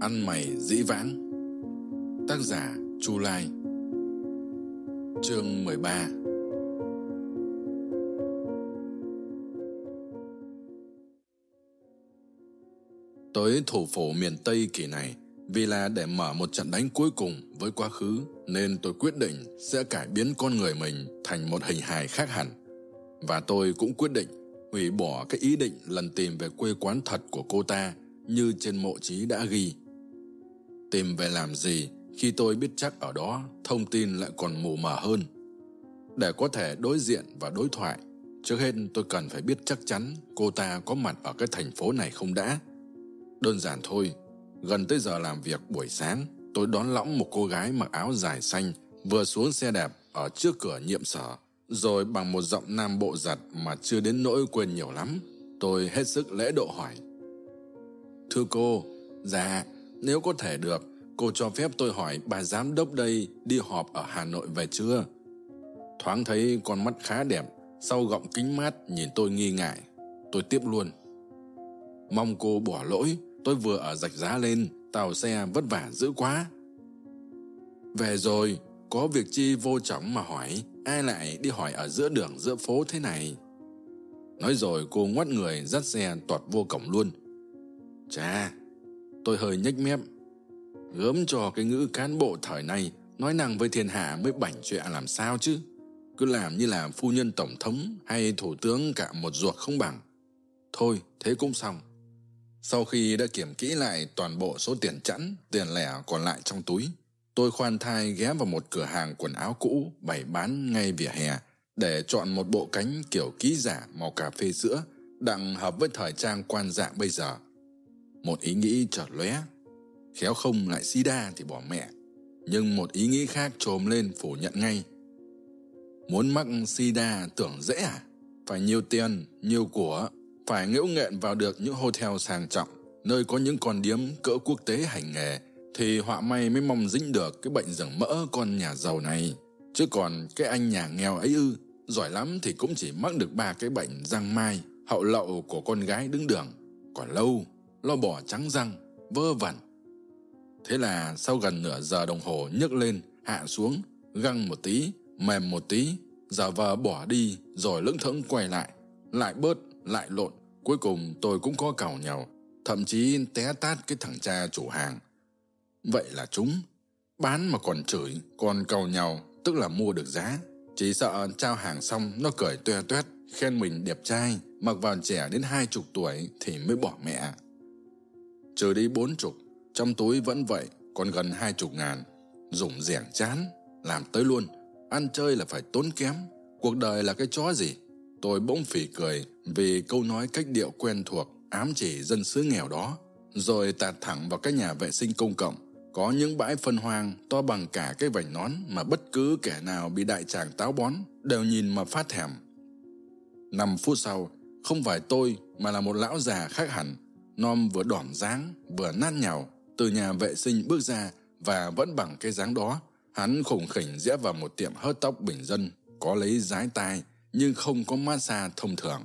Ăn mày dĩ vãng. Tác giả Chu Lai. Chương 13 Tới thủ phủ miền Tây kỳ này, vì là để mở một trận đánh cuối cùng với quá khứ, nên tôi quyết định sẽ cải biến con người mình thành một hình hài khác hẳn. Và tôi cũng quyết định hủy bỏ cái ý định lần tìm về quê quán thật của cô ta như trên mộ trí đã ghi. Tìm về làm gì khi tôi biết chắc ở đó thông tin lại còn mù mờ hơn. Để có thể đối diện và đối thoại, trước hết tôi cần phải biết chắc chắn cô ta có mặt ở cái thành phố này không đã. Đơn giản thôi, gần tới giờ làm việc buổi sáng, tôi đón lõng một cô gái mặc áo dài xanh vừa xuống xe đẹp ở trước cửa nhiệm sở, rồi bằng một giọng nam bộ giật mà chưa đến nỗi quên nhiều lắm. Tôi hết sức lễ độ hỏi. Thưa cô, dạ, nếu có thể được, cô cho phép tôi hỏi bà giám đốc đây đi họp ở Hà Nội về chưa? Thoáng thấy con mắt khá đẹp, sau gọng kính mát nhìn tôi nghi ngại. Tôi tiếp luôn. Mong cô bỏ lỗi, tôi vừa ở rạch giá lên, tàu xe vất vả dữ quá. Về rồi, có việc chi vô trọng mà hỏi, ai lại đi hỏi ở giữa đường giữa phố thế này? Nói rồi cô ngoắt người dắt xe toạt vô cổng luôn. Chà, tôi hơi nhếch mép. Gớm cho cái ngữ cán bộ thời nay nói năng với thiên hạ mới bảnh chuyện làm sao chứ. Cứ làm như là phu nhân tổng thống hay thủ tướng cả một ruột không bằng. Thôi, thế cũng xong. Sau khi đã kiểm kỹ lại toàn bộ số tiền chẵn, tiền lẻ còn lại trong túi, tôi khoan thai ghé vào một cửa hàng quần áo cũ bày bán ngay vỉa hè để chọn một bộ cánh kiểu ký giả màu cà phê sữa đặng hợp với thời trang quan dạng bây giờ. Một ý nghĩ chợt lóe, khéo không lại sida thì bỏ mẹ. Nhưng một ý nghĩ khác trồm lên phủ nhận ngay. Muốn mắc sida tưởng dễ à? Phải nhiều tiền, nhiều của, phải ngễu nghẹn vào được những hotel sang trọng, nơi có những con điếm cỡ quốc tế hành nghề, thì họa may mới mong dính được cái bệnh rừng mỡ con nhà giàu này. Chứ còn cái anh nhà nghèo ấy ư, giỏi lắm thì cũng chỉ mắc được ba cái bệnh răng mai, hậu lậu của con gái đứng đường. Còn lâu, lo bỏ trắng răng, vơ vẩn. Thế là sau gần nửa giờ đồng hồ nhấc lên, hạ xuống, găng một tí, mềm một tí, giả vờ bỏ đi rồi lững thững quay lại, lại bớt, lại lộn. Cuối cùng tôi cũng có cào nhau, thậm chí té tát cái thằng cha chủ hàng. Vậy là chúng, bán mà còn chửi, còn cầu nhau, tức là mua được giá. Chỉ sợ trao hàng xong nó cười toe toét, khen mình đẹp trai, mặc vào trẻ đến hai chục tuổi thì mới bỏ mẹ. Trừ đi bốn chục, trong túi vẫn vậy, còn gần hai chục ngàn. Dùng rẻng chán, làm tới luôn. Ăn chơi là phải tốn kém. Cuộc đời là cái chó gì? Tôi bỗng phỉ cười vì câu nói cách điệu quen thuộc ám chỉ dân xứ nghèo đó. Rồi tạt thẳng vào cái nhà vệ sinh công cộng. Có những bãi phân hoang to bằng cả cái vành nón mà bất cứ kẻ nào bị đại tràng táo bón đều nhìn mà phát thèm. Năm phút sau, không phải tôi mà là một lão già khác hẳn. Nom vừa đỏm dáng, vừa nát nhào, từ nhà vệ sinh bước ra và vẫn bằng cái dáng đó. Hắn khủng khỉnh rẽ vào một tiệm hớt tóc bình dân, có lấy rái tai nhưng không có massage thông thường.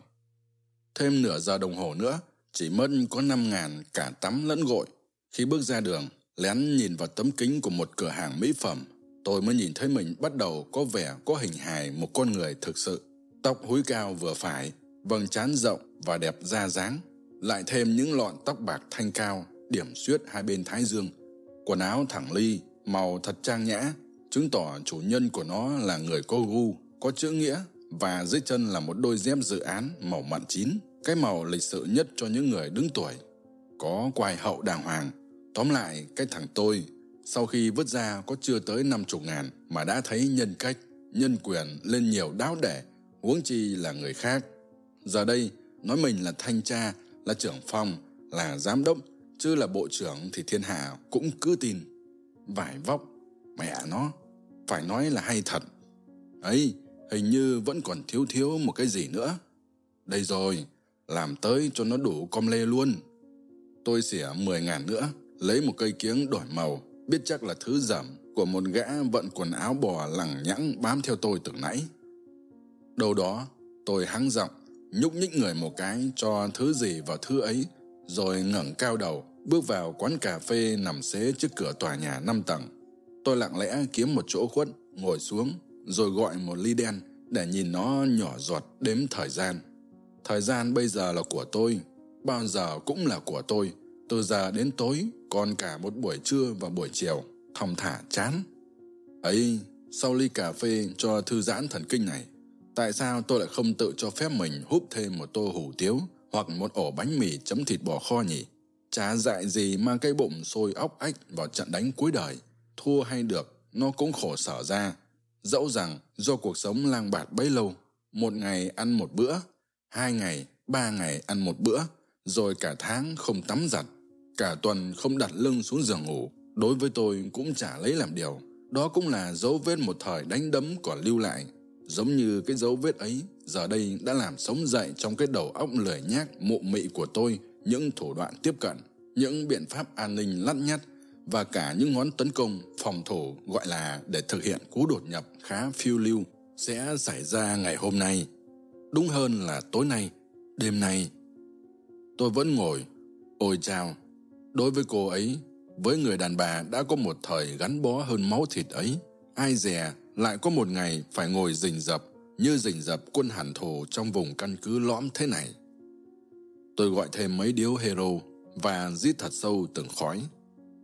Thêm nửa giờ đồng hồ nữa, chỉ mất có 5 ngàn cả tắm lẫn gội. Khi bước ra đường, lén nhìn vào tấm kính của một cửa hàng mỹ phẩm, tôi mới nhìn thấy mình bắt đầu có vẻ có hình hài một con người thực sự. Tóc húi cao vừa phải, vầng trán rộng và đẹp da dáng, lại thêm những lọn tóc bạc thanh cao, điểm xuyết hai bên thái dương. Quần áo thẳng ly, màu thật trang nhã, chứng tỏ chủ nhân của nó là người có gu, có chữ nghĩa và dưới chân là một đôi dép dự án màu mặn chín, cái màu lịch sự nhất cho những người đứng tuổi. Có quài hậu đàng hoàng. Tóm lại, cái thằng tôi, sau khi vứt ra có chưa tới năm chục ngàn mà đã thấy nhân cách, nhân quyền lên nhiều đáo để, huống chi là người khác. Giờ đây, nói mình là thanh tra, là trưởng phòng, là giám đốc, chứ là bộ trưởng thì thiên hạ cũng cứ tin. Vải vóc, mẹ nó, phải nói là hay thật. ấy hình như vẫn còn thiếu thiếu một cái gì nữa. Đây rồi, làm tới cho nó đủ com lê luôn. Tôi xỉa 10 ngàn nữa, lấy một cây kiếng đổi màu, biết chắc là thứ dẩm của một gã vận quần áo bò lẳng nhẵng bám theo tôi từ nãy. Đâu đó, tôi hắng giọng, nhúc nhích người một cái cho thứ gì vào thứ ấy, rồi ngẩng cao đầu, bước vào quán cà phê nằm xế trước cửa tòa nhà 5 tầng. Tôi lặng lẽ kiếm một chỗ khuất, ngồi xuống, rồi gọi một ly đen để nhìn nó nhỏ giọt đếm thời gian. Thời gian bây giờ là của tôi, bao giờ cũng là của tôi, từ giờ đến tối, còn cả một buổi trưa và buổi chiều, thong thả chán. Ấy, sau ly cà phê cho thư giãn thần kinh này, tại sao tôi lại không tự cho phép mình húp thêm một tô hủ tiếu hoặc một ổ bánh mì chấm thịt bò kho nhỉ? Chả dại gì mang cái bụng sôi óc ách vào trận đánh cuối đời. Thua hay được, nó cũng khổ sở ra. Dẫu rằng do cuộc sống lang bạt bấy lâu, một ngày ăn một bữa, hai ngày, ba ngày ăn một bữa, rồi cả tháng không tắm giặt, cả tuần không đặt lưng xuống giường ngủ, đối với tôi cũng chả lấy làm điều. Đó cũng là dấu vết một thời đánh đấm còn lưu lại. Giống như cái dấu vết ấy, giờ đây đã làm sống dậy trong cái đầu óc lười nhác mụ mị của tôi những thủ đoạn tiếp cận, những biện pháp an ninh lắt nhắt và cả những ngón tấn công phòng thủ gọi là để thực hiện cú đột nhập khá phiêu lưu sẽ xảy ra ngày hôm nay. Đúng hơn là tối nay, đêm nay. Tôi vẫn ngồi, ôi chào, đối với cô ấy, với người đàn bà đã có một thời gắn bó hơn máu thịt ấy, ai dè lại có một ngày phải ngồi rình rập như rình rập quân hẳn thù trong vùng căn cứ lõm thế này. Tôi gọi thêm mấy điếu hero và giết thật sâu từng khói.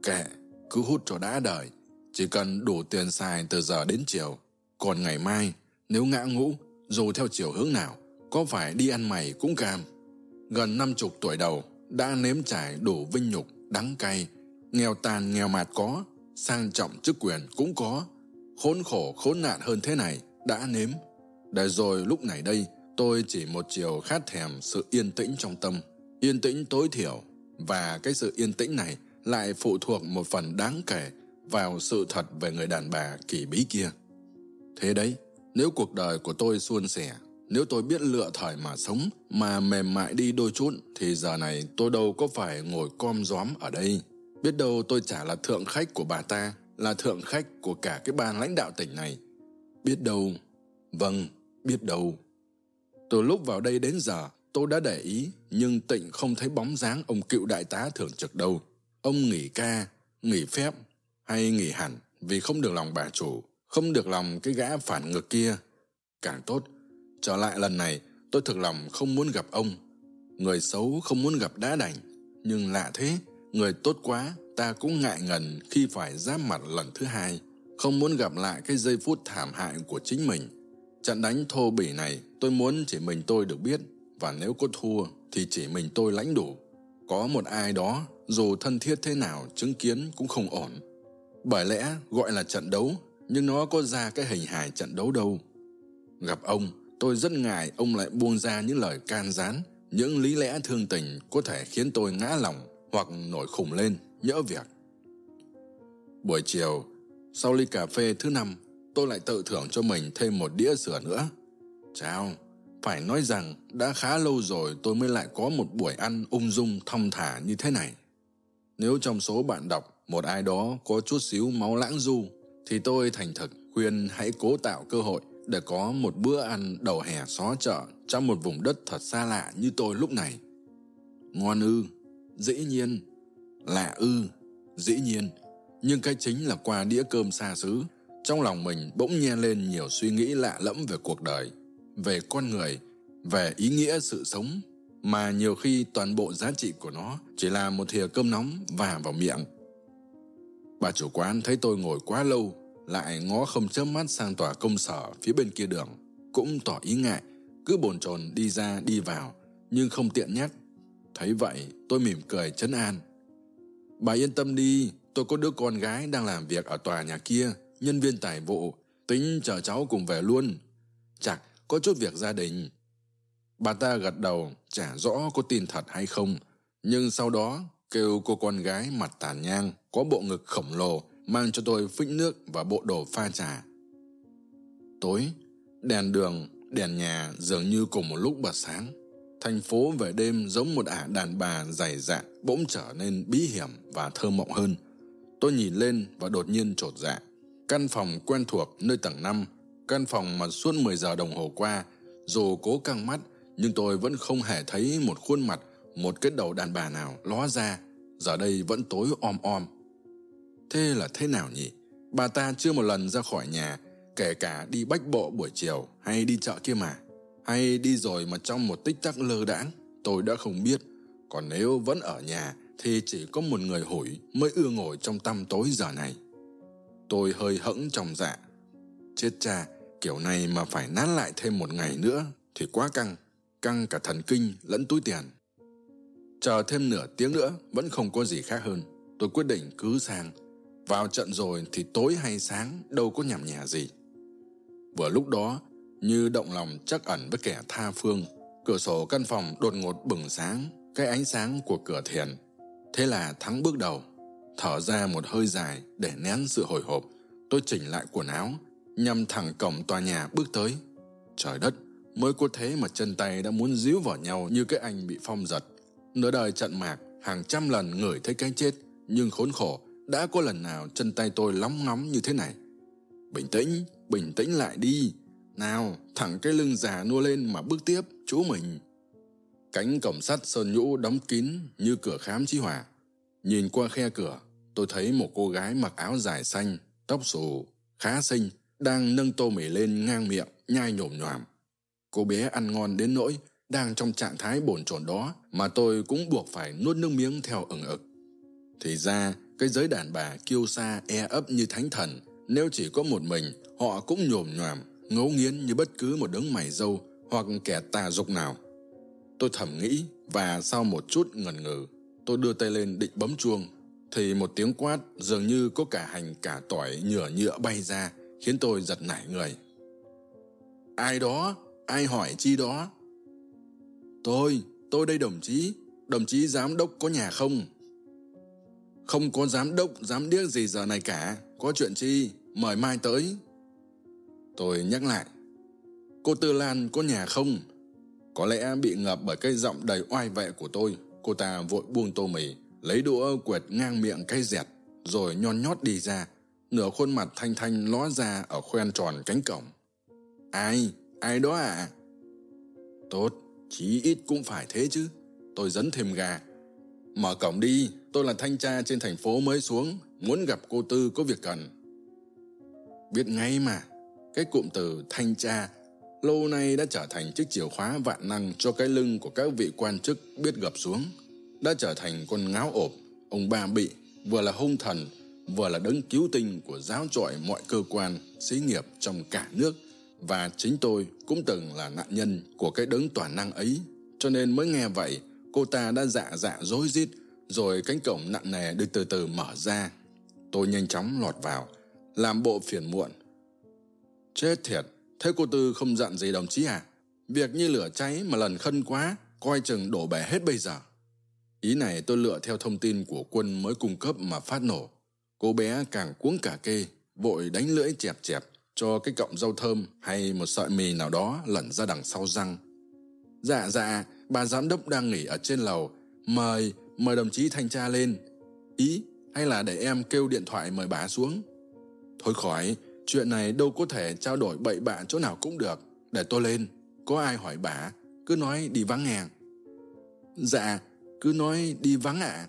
Kệ, cứ hút cho đã đời, chỉ cần đủ tiền xài từ giờ đến chiều. Còn ngày mai, nếu ngã ngũ, dù theo chiều hướng nào, có phải đi ăn mày cũng cam. Gần năm chục tuổi đầu, đã nếm trải đủ vinh nhục, đắng cay, nghèo tàn nghèo mạt có, sang trọng chức quyền cũng có, khốn khổ khốn nạn hơn thế này, đã nếm. Để rồi lúc này đây, tôi chỉ một chiều khát thèm sự yên tĩnh trong tâm, yên tĩnh tối thiểu, và cái sự yên tĩnh này lại phụ thuộc một phần đáng kể vào sự thật về người đàn bà kỳ bí kia. Thế đấy, nếu cuộc đời của tôi suôn sẻ, nếu tôi biết lựa thời mà sống, mà mềm mại đi đôi chút, thì giờ này tôi đâu có phải ngồi com gióm ở đây. Biết đâu tôi chả là thượng khách của bà ta, là thượng khách của cả cái ban lãnh đạo tỉnh này. Biết đâu, vâng, biết đâu. Từ lúc vào đây đến giờ, tôi đã để ý, nhưng tịnh không thấy bóng dáng ông cựu đại tá thường trực đâu. Ông nghỉ ca, nghỉ phép, hay nghỉ hẳn vì không được lòng bà chủ, không được lòng cái gã phản ngược kia. Càng tốt, trở lại lần này, tôi thực lòng không muốn gặp ông. Người xấu không muốn gặp đã đành, nhưng lạ thế, người tốt quá, ta cũng ngại ngần khi phải giáp mặt lần thứ hai, không muốn gặp lại cái giây phút thảm hại của chính mình. Trận đánh thô bỉ này, tôi muốn chỉ mình tôi được biết, và nếu có thua thì chỉ mình tôi lãnh đủ. Có một ai đó, dù thân thiết thế nào, chứng kiến cũng không ổn. Bởi lẽ gọi là trận đấu, nhưng nó có ra cái hình hài trận đấu đâu. Gặp ông, tôi rất ngại ông lại buông ra những lời can gián, những lý lẽ thương tình có thể khiến tôi ngã lòng hoặc nổi khủng lên, nhỡ việc. Buổi chiều, sau ly cà phê thứ năm, tôi lại tự thưởng cho mình thêm một đĩa sữa nữa. Chào, phải nói rằng đã khá lâu rồi tôi mới lại có một buổi ăn ung dung thong thả như thế này. Nếu trong số bạn đọc một ai đó có chút xíu máu lãng du, thì tôi thành thực khuyên hãy cố tạo cơ hội để có một bữa ăn đầu hè xó chợ trong một vùng đất thật xa lạ như tôi lúc này. Ngon ư, dĩ nhiên, lạ ư, dĩ nhiên, nhưng cái chính là qua đĩa cơm xa xứ, trong lòng mình bỗng nhen lên nhiều suy nghĩ lạ lẫm về cuộc đời, về con người, về ý nghĩa sự sống, mà nhiều khi toàn bộ giá trị của nó chỉ là một thìa cơm nóng và vào miệng. Bà chủ quán thấy tôi ngồi quá lâu, lại ngó không chớp mắt sang tòa công sở phía bên kia đường, cũng tỏ ý ngại, cứ bồn chồn đi ra đi vào, nhưng không tiện nhắc. Thấy vậy, tôi mỉm cười chấn an. Bà yên tâm đi, tôi có đứa con gái đang làm việc ở tòa nhà kia, nhân viên tài vụ, tính chờ cháu cùng về luôn. Chắc có chút việc gia đình. Bà ta gật đầu, chả rõ có tin thật hay không, nhưng sau đó kêu cô con gái mặt tàn nhang, có bộ ngực khổng lồ, mang cho tôi phích nước và bộ đồ pha trà. Tối, đèn đường, đèn nhà dường như cùng một lúc bật sáng. Thành phố về đêm giống một ả đàn bà dày dạn, bỗng trở nên bí hiểm và thơ mộng hơn. Tôi nhìn lên và đột nhiên trột dạ. Căn phòng quen thuộc nơi tầng 5, căn phòng mà suốt 10 giờ đồng hồ qua, dù cố căng mắt, nhưng tôi vẫn không hề thấy một khuôn mặt một cái đầu đàn bà nào ló ra, giờ đây vẫn tối om om. Thế là thế nào nhỉ? Bà ta chưa một lần ra khỏi nhà, kể cả đi bách bộ buổi chiều hay đi chợ kia mà. Hay đi rồi mà trong một tích tắc lơ đãng, tôi đã không biết. Còn nếu vẫn ở nhà thì chỉ có một người hủi mới ưa ngồi trong tăm tối giờ này. Tôi hơi hẫng trong dạ. Chết cha, kiểu này mà phải nát lại thêm một ngày nữa thì quá căng, căng cả thần kinh lẫn túi tiền. Chờ thêm nửa tiếng nữa vẫn không có gì khác hơn. Tôi quyết định cứ sang. Vào trận rồi thì tối hay sáng đâu có nhảm nhả gì. Vừa lúc đó, như động lòng chắc ẩn với kẻ tha phương, cửa sổ căn phòng đột ngột bừng sáng, cái ánh sáng của cửa thiền. Thế là thắng bước đầu, thở ra một hơi dài để nén sự hồi hộp. Tôi chỉnh lại quần áo, nhằm thẳng cổng tòa nhà bước tới. Trời đất, mới có thế mà chân tay đã muốn díu vào nhau như cái anh bị phong giật. Nửa đời trận mạc, hàng trăm lần ngửi thấy cái chết, nhưng khốn khổ, đã có lần nào chân tay tôi lóng ngóng như thế này. Bình tĩnh, bình tĩnh lại đi. Nào, thẳng cái lưng già nua lên mà bước tiếp, chú mình. Cánh cổng sắt sơn nhũ đóng kín như cửa khám chí hỏa. Nhìn qua khe cửa, tôi thấy một cô gái mặc áo dài xanh, tóc xù, khá xinh, đang nâng tô mì lên ngang miệng, nhai nhổm nhòm. Cô bé ăn ngon đến nỗi đang trong trạng thái bồn chồn đó mà tôi cũng buộc phải nuốt nước miếng theo ừng ực. Thì ra, cái giới đàn bà kiêu sa e ấp như thánh thần, nếu chỉ có một mình, họ cũng nhồm nhòm, ngấu nghiến như bất cứ một đấng mày dâu hoặc kẻ tà dục nào. Tôi thầm nghĩ và sau một chút ngần ngừ, tôi đưa tay lên định bấm chuông, thì một tiếng quát dường như có cả hành cả tỏi nhựa nhựa bay ra, khiến tôi giật nảy người. Ai đó? Ai hỏi chi đó? Tôi, tôi đây đồng chí, đồng chí giám đốc có nhà không? Không có giám đốc, giám điếc gì giờ này cả, có chuyện chi, mời mai tới. Tôi nhắc lại, cô Tư Lan có nhà không? Có lẽ bị ngập bởi cái giọng đầy oai vệ của tôi, cô ta vội buông tô mì, lấy đũa quẹt ngang miệng cái dẹt, rồi nhon nhót đi ra, nửa khuôn mặt thanh thanh ló ra ở khoen tròn cánh cổng. Ai? Ai đó à? Tốt, chí ít cũng phải thế chứ. Tôi dẫn thêm gà. Mở cổng đi, tôi là thanh tra trên thành phố mới xuống, muốn gặp cô Tư có việc cần. Biết ngay mà, cái cụm từ thanh tra lâu nay đã trở thành chiếc chìa khóa vạn năng cho cái lưng của các vị quan chức biết gập xuống. Đã trở thành con ngáo ộp, ông ba bị, vừa là hung thần, vừa là đấng cứu tinh của giáo trọi mọi cơ quan, xí nghiệp trong cả nước, và chính tôi cũng từng là nạn nhân của cái đấng toàn năng ấy. Cho nên mới nghe vậy, cô ta đã dạ dạ dối rít rồi cánh cổng nặng nề được từ từ mở ra. Tôi nhanh chóng lọt vào, làm bộ phiền muộn. Chết thiệt, thế cô Tư không dặn gì đồng chí à? Việc như lửa cháy mà lần khân quá, coi chừng đổ bể hết bây giờ. Ý này tôi lựa theo thông tin của quân mới cung cấp mà phát nổ. Cô bé càng cuống cả kê, vội đánh lưỡi chẹp chẹp cho cái cọng rau thơm hay một sợi mì nào đó lẩn ra đằng sau răng. Dạ dạ, bà giám đốc đang nghỉ ở trên lầu. Mời, mời đồng chí thanh tra lên. Ý, hay là để em kêu điện thoại mời bà xuống? Thôi khỏi, chuyện này đâu có thể trao đổi bậy bạ chỗ nào cũng được. Để tôi lên, có ai hỏi bà, cứ nói đi vắng nghe. Dạ, cứ nói đi vắng ạ. À.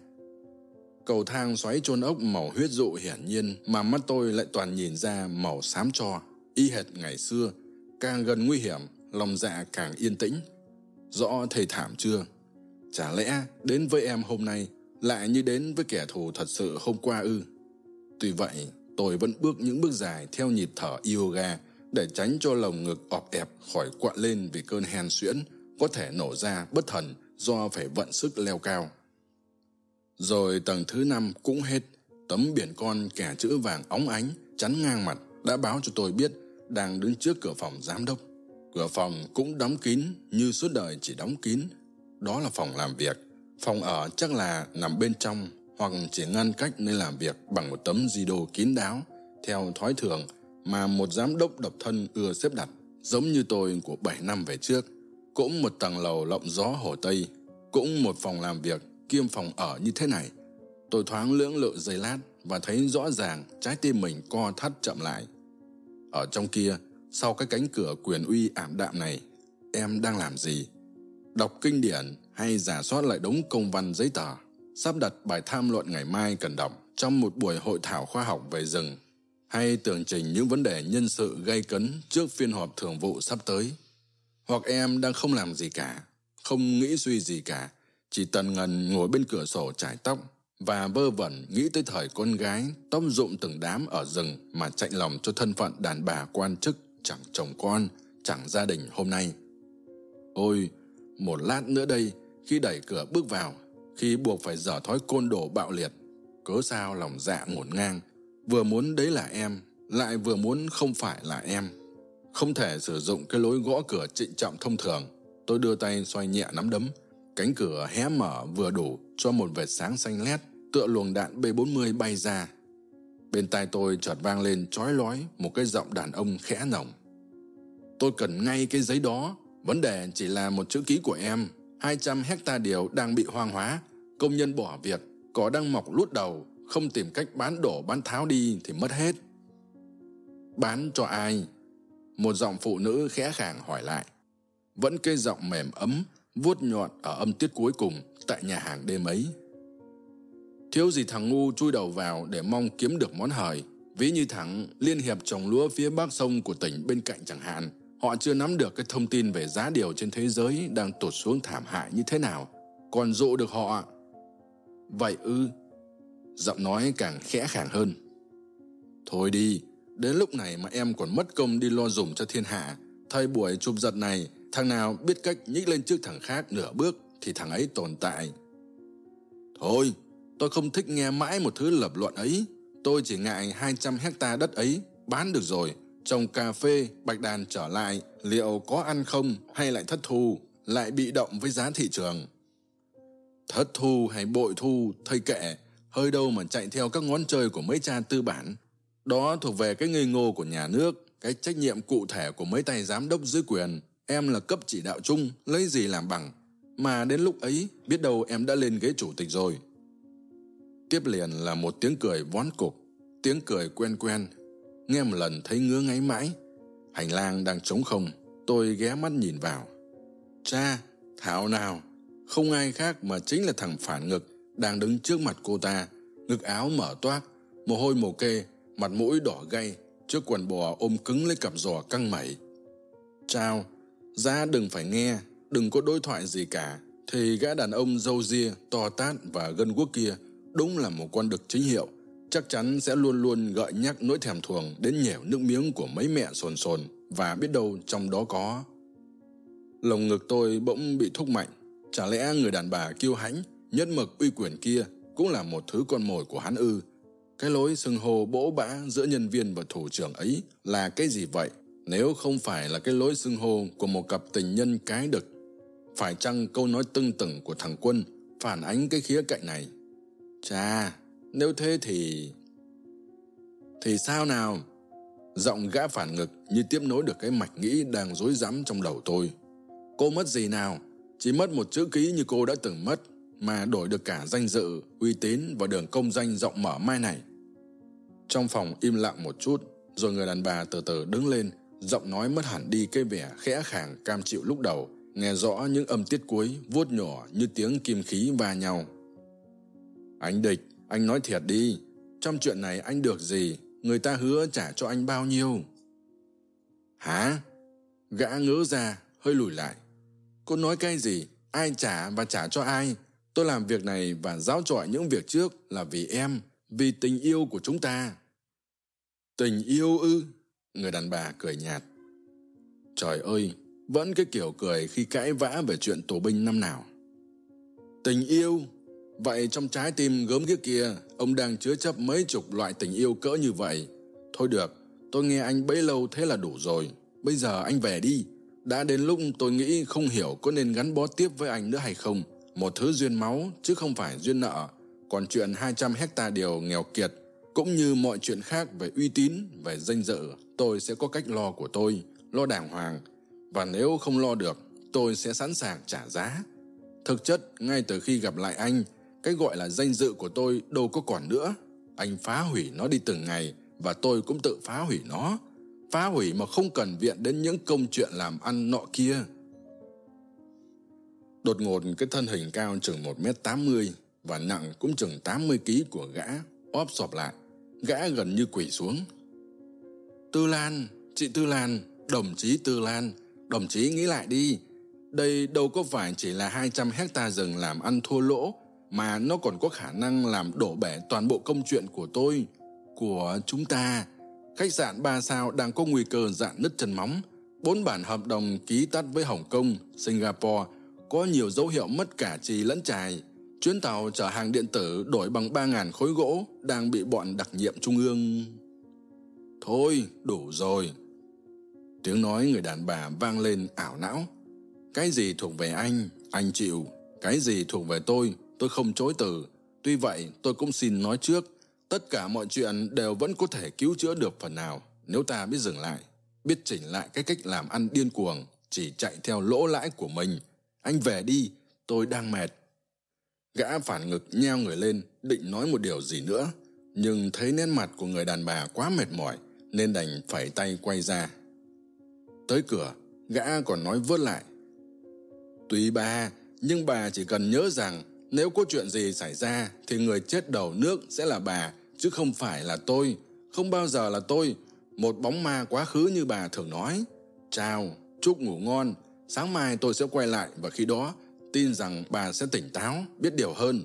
Cầu thang xoáy chôn ốc màu huyết dụ hiển nhiên mà mắt tôi lại toàn nhìn ra màu xám cho, y hệt ngày xưa. Càng gần nguy hiểm, lòng dạ càng yên tĩnh. Rõ thầy thảm chưa? Chả lẽ đến với em hôm nay lại như đến với kẻ thù thật sự hôm qua ư? Tuy vậy, tôi vẫn bước những bước dài theo nhịp thở yoga để tránh cho lồng ngực ọp ẹp khỏi quặn lên vì cơn hen suyễn có thể nổ ra bất thần do phải vận sức leo cao. Rồi tầng thứ năm cũng hết, tấm biển con kẻ chữ vàng óng ánh, chắn ngang mặt, đã báo cho tôi biết đang đứng trước cửa phòng giám đốc. Cửa phòng cũng đóng kín như suốt đời chỉ đóng kín. Đó là phòng làm việc. Phòng ở chắc là nằm bên trong hoặc chỉ ngăn cách nơi làm việc bằng một tấm di đồ kín đáo, theo thói thường mà một giám đốc độc thân ưa xếp đặt, giống như tôi của 7 năm về trước. Cũng một tầng lầu lộng gió Hồ Tây, cũng một phòng làm việc kiêm phòng ở như thế này. Tôi thoáng lưỡng lự giây lát và thấy rõ ràng trái tim mình co thắt chậm lại. Ở trong kia, sau cái cánh cửa quyền uy ảm đạm này, em đang làm gì? Đọc kinh điển hay giả soát lại đống công văn giấy tờ, sắp đặt bài tham luận ngày mai cần đọc trong một buổi hội thảo khoa học về rừng, hay tường trình những vấn đề nhân sự gây cấn trước phiên họp thường vụ sắp tới. Hoặc em đang không làm gì cả, không nghĩ suy gì cả, chỉ tần ngần ngồi bên cửa sổ trải tóc và vơ vẩn nghĩ tới thời con gái tóc rụng từng đám ở rừng mà chạy lòng cho thân phận đàn bà quan chức chẳng chồng con, chẳng gia đình hôm nay. Ôi, một lát nữa đây, khi đẩy cửa bước vào, khi buộc phải dở thói côn đồ bạo liệt, cớ sao lòng dạ ngổn ngang, vừa muốn đấy là em, lại vừa muốn không phải là em. Không thể sử dụng cái lối gõ cửa trịnh trọng thông thường, tôi đưa tay xoay nhẹ nắm đấm, cánh cửa hé mở vừa đủ cho một vệt sáng xanh lét tựa luồng đạn B-40 bay ra. Bên tai tôi chợt vang lên trói lói một cái giọng đàn ông khẽ nồng. Tôi cần ngay cái giấy đó, vấn đề chỉ là một chữ ký của em. 200 hecta điều đang bị hoang hóa, công nhân bỏ việc, cỏ đang mọc lút đầu, không tìm cách bán đổ bán tháo đi thì mất hết. Bán cho ai? Một giọng phụ nữ khẽ khàng hỏi lại. Vẫn cây giọng mềm ấm, vuốt nhọn ở âm tiết cuối cùng tại nhà hàng đêm ấy. Thiếu gì thằng ngu chui đầu vào để mong kiếm được món hời. Ví như thằng Liên hiệp trồng lúa phía bắc sông của tỉnh bên cạnh chẳng hạn. Họ chưa nắm được cái thông tin về giá điều trên thế giới đang tụt xuống thảm hại như thế nào. Còn dụ được họ. Vậy ư. Giọng nói càng khẽ khàng hơn. Thôi đi, đến lúc này mà em còn mất công đi lo dùng cho thiên hạ. Thời buổi chụp giật này, thằng nào biết cách nhích lên trước thằng khác nửa bước thì thằng ấy tồn tại. Thôi, Tôi không thích nghe mãi một thứ lập luận ấy. Tôi chỉ ngại 200 hecta đất ấy, bán được rồi. Trồng cà phê, bạch đàn trở lại, liệu có ăn không hay lại thất thu, lại bị động với giá thị trường. Thất thu hay bội thu, thầy kệ, hơi đâu mà chạy theo các ngón chơi của mấy cha tư bản. Đó thuộc về cái ngây ngô của nhà nước, cái trách nhiệm cụ thể của mấy tay giám đốc dưới quyền. Em là cấp chỉ đạo chung, lấy gì làm bằng. Mà đến lúc ấy, biết đâu em đã lên ghế chủ tịch rồi. Tiếp liền là một tiếng cười vón cục, tiếng cười quen quen. Nghe một lần thấy ngứa ngáy mãi. Hành lang đang trống không, tôi ghé mắt nhìn vào. Cha, Thảo nào, không ai khác mà chính là thằng phản ngực đang đứng trước mặt cô ta, ngực áo mở toác, mồ hôi mồ kê, mặt mũi đỏ gay, trước quần bò ôm cứng lấy cặp giò căng mẩy. Chào, ra đừng phải nghe, đừng có đối thoại gì cả, thì gã đàn ông dâu ria, to tát và gân guốc kia đúng là một con đực chính hiệu, chắc chắn sẽ luôn luôn gợi nhắc nỗi thèm thuồng đến nhẻo nước miếng của mấy mẹ sồn sồn và biết đâu trong đó có. Lồng ngực tôi bỗng bị thúc mạnh, chả lẽ người đàn bà kiêu hãnh, nhất mực uy quyền kia cũng là một thứ con mồi của hắn ư. Cái lối xưng hô bỗ bã giữa nhân viên và thủ trưởng ấy là cái gì vậy? Nếu không phải là cái lối xưng hô của một cặp tình nhân cái đực, phải chăng câu nói tưng tửng của thằng Quân phản ánh cái khía cạnh này? Chà, nếu thế thì... Thì sao nào? Giọng gã phản ngực như tiếp nối được cái mạch nghĩ đang rối rắm trong đầu tôi. Cô mất gì nào? Chỉ mất một chữ ký như cô đã từng mất, mà đổi được cả danh dự, uy tín và đường công danh rộng mở mai này. Trong phòng im lặng một chút, rồi người đàn bà từ từ đứng lên, giọng nói mất hẳn đi cái vẻ khẽ khàng cam chịu lúc đầu, nghe rõ những âm tiết cuối vuốt nhỏ như tiếng kim khí va nhau. Anh Địch, anh nói thiệt đi. Trong chuyện này anh được gì? Người ta hứa trả cho anh bao nhiêu? Hả? Gã ngỡ ra, hơi lùi lại. Cô nói cái gì? Ai trả và trả cho ai? Tôi làm việc này và giáo trọi những việc trước là vì em, vì tình yêu của chúng ta. Tình yêu ư? Người đàn bà cười nhạt. Trời ơi, vẫn cái kiểu cười khi cãi vã về chuyện tù binh năm nào. Tình yêu Vậy trong trái tim gớm kia kia, ông đang chứa chấp mấy chục loại tình yêu cỡ như vậy. Thôi được, tôi nghe anh bấy lâu thế là đủ rồi. Bây giờ anh về đi. Đã đến lúc tôi nghĩ không hiểu có nên gắn bó tiếp với anh nữa hay không. Một thứ duyên máu, chứ không phải duyên nợ. Còn chuyện 200 hecta điều nghèo kiệt, cũng như mọi chuyện khác về uy tín, về danh dự, tôi sẽ có cách lo của tôi, lo đàng hoàng. Và nếu không lo được, tôi sẽ sẵn sàng trả giá. Thực chất, ngay từ khi gặp lại anh, cái gọi là danh dự của tôi đâu có còn nữa. Anh phá hủy nó đi từng ngày và tôi cũng tự phá hủy nó. Phá hủy mà không cần viện đến những công chuyện làm ăn nọ kia. Đột ngột cái thân hình cao chừng 1m80 và nặng cũng chừng 80kg của gã óp sọp lại. Gã gần như quỷ xuống. Tư Lan, chị Tư Lan, đồng chí Tư Lan, đồng chí nghĩ lại đi. Đây đâu có phải chỉ là 200 hecta rừng làm ăn thua lỗ, mà nó còn có khả năng làm đổ bể toàn bộ công chuyện của tôi, của chúng ta. Khách sạn 3 sao đang có nguy cơ dạn nứt chân móng. Bốn bản hợp đồng ký tắt với Hồng Kông, Singapore có nhiều dấu hiệu mất cả trì lẫn trài. Chuyến tàu chở hàng điện tử đổi bằng 3.000 khối gỗ đang bị bọn đặc nhiệm trung ương. Thôi, đủ rồi. Tiếng nói người đàn bà vang lên ảo não. Cái gì thuộc về anh, anh chịu. Cái gì thuộc về tôi, tôi không chối từ. Tuy vậy, tôi cũng xin nói trước, tất cả mọi chuyện đều vẫn có thể cứu chữa được phần nào nếu ta biết dừng lại, biết chỉnh lại cái cách làm ăn điên cuồng, chỉ chạy theo lỗ lãi của mình. Anh về đi, tôi đang mệt. Gã phản ngực nheo người lên, định nói một điều gì nữa, nhưng thấy nét mặt của người đàn bà quá mệt mỏi, nên đành phải tay quay ra. Tới cửa, gã còn nói vớt lại. Tùy bà, nhưng bà chỉ cần nhớ rằng nếu có chuyện gì xảy ra thì người chết đầu nước sẽ là bà, chứ không phải là tôi. Không bao giờ là tôi, một bóng ma quá khứ như bà thường nói. Chào, chúc ngủ ngon, sáng mai tôi sẽ quay lại và khi đó tin rằng bà sẽ tỉnh táo, biết điều hơn.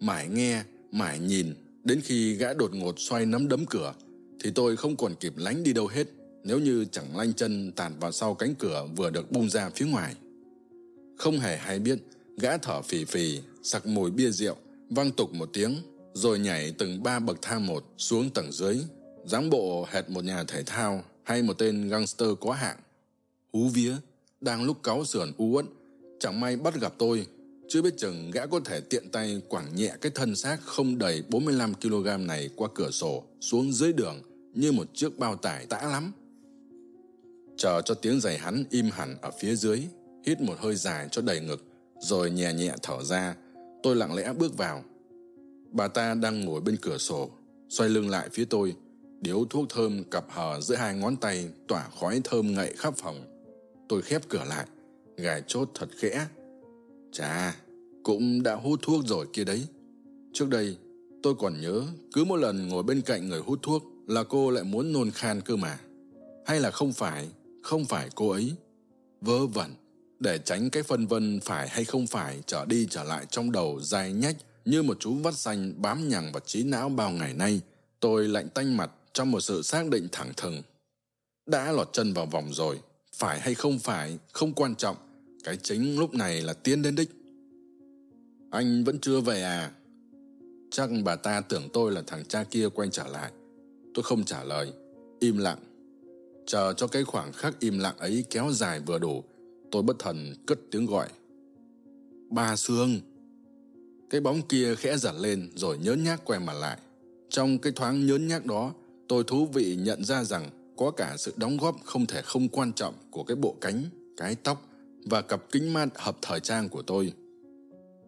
Mãi nghe, mãi nhìn, đến khi gã đột ngột xoay nắm đấm cửa, thì tôi không còn kịp lánh đi đâu hết nếu như chẳng lanh chân tàn vào sau cánh cửa vừa được bung ra phía ngoài. Không hề hay biết, gã thở phì phì, sặc mùi bia rượu, văng tục một tiếng, rồi nhảy từng ba bậc thang một xuống tầng dưới, dáng bộ hệt một nhà thể thao hay một tên gangster có hạng. Hú vía, đang lúc cáu sườn u uất, chẳng may bắt gặp tôi, chưa biết chừng gã có thể tiện tay quẳng nhẹ cái thân xác không đầy 45kg này qua cửa sổ xuống dưới đường như một chiếc bao tải tã lắm. Chờ cho tiếng giày hắn im hẳn ở phía dưới, hít một hơi dài cho đầy ngực, rồi nhẹ nhẹ thở ra, tôi lặng lẽ bước vào. Bà ta đang ngồi bên cửa sổ, xoay lưng lại phía tôi, điếu thuốc thơm cặp hờ giữa hai ngón tay tỏa khói thơm ngậy khắp phòng. Tôi khép cửa lại, gài chốt thật khẽ. Chà, cũng đã hút thuốc rồi kia đấy. Trước đây, tôi còn nhớ cứ mỗi lần ngồi bên cạnh người hút thuốc là cô lại muốn nôn khan cơ mà. Hay là không phải, không phải cô ấy. Vớ vẩn, để tránh cái phân vân phải hay không phải trở đi trở lại trong đầu dài nhách như một chú vắt xanh bám nhằng vào trí não bao ngày nay, tôi lạnh tanh mặt trong một sự xác định thẳng thừng. Đã lọt chân vào vòng rồi, phải hay không phải, không quan trọng, cái chính lúc này là tiến đến đích. Anh vẫn chưa về à? Chắc bà ta tưởng tôi là thằng cha kia quay trở lại. Tôi không trả lời, im lặng. Chờ cho cái khoảng khắc im lặng ấy kéo dài vừa đủ, tôi bất thần cất tiếng gọi. Ba Sương! Cái bóng kia khẽ giật lên rồi nhớn nhác quay mặt lại. Trong cái thoáng nhớn nhác đó, tôi thú vị nhận ra rằng có cả sự đóng góp không thể không quan trọng của cái bộ cánh, cái tóc và cặp kính mát hợp thời trang của tôi.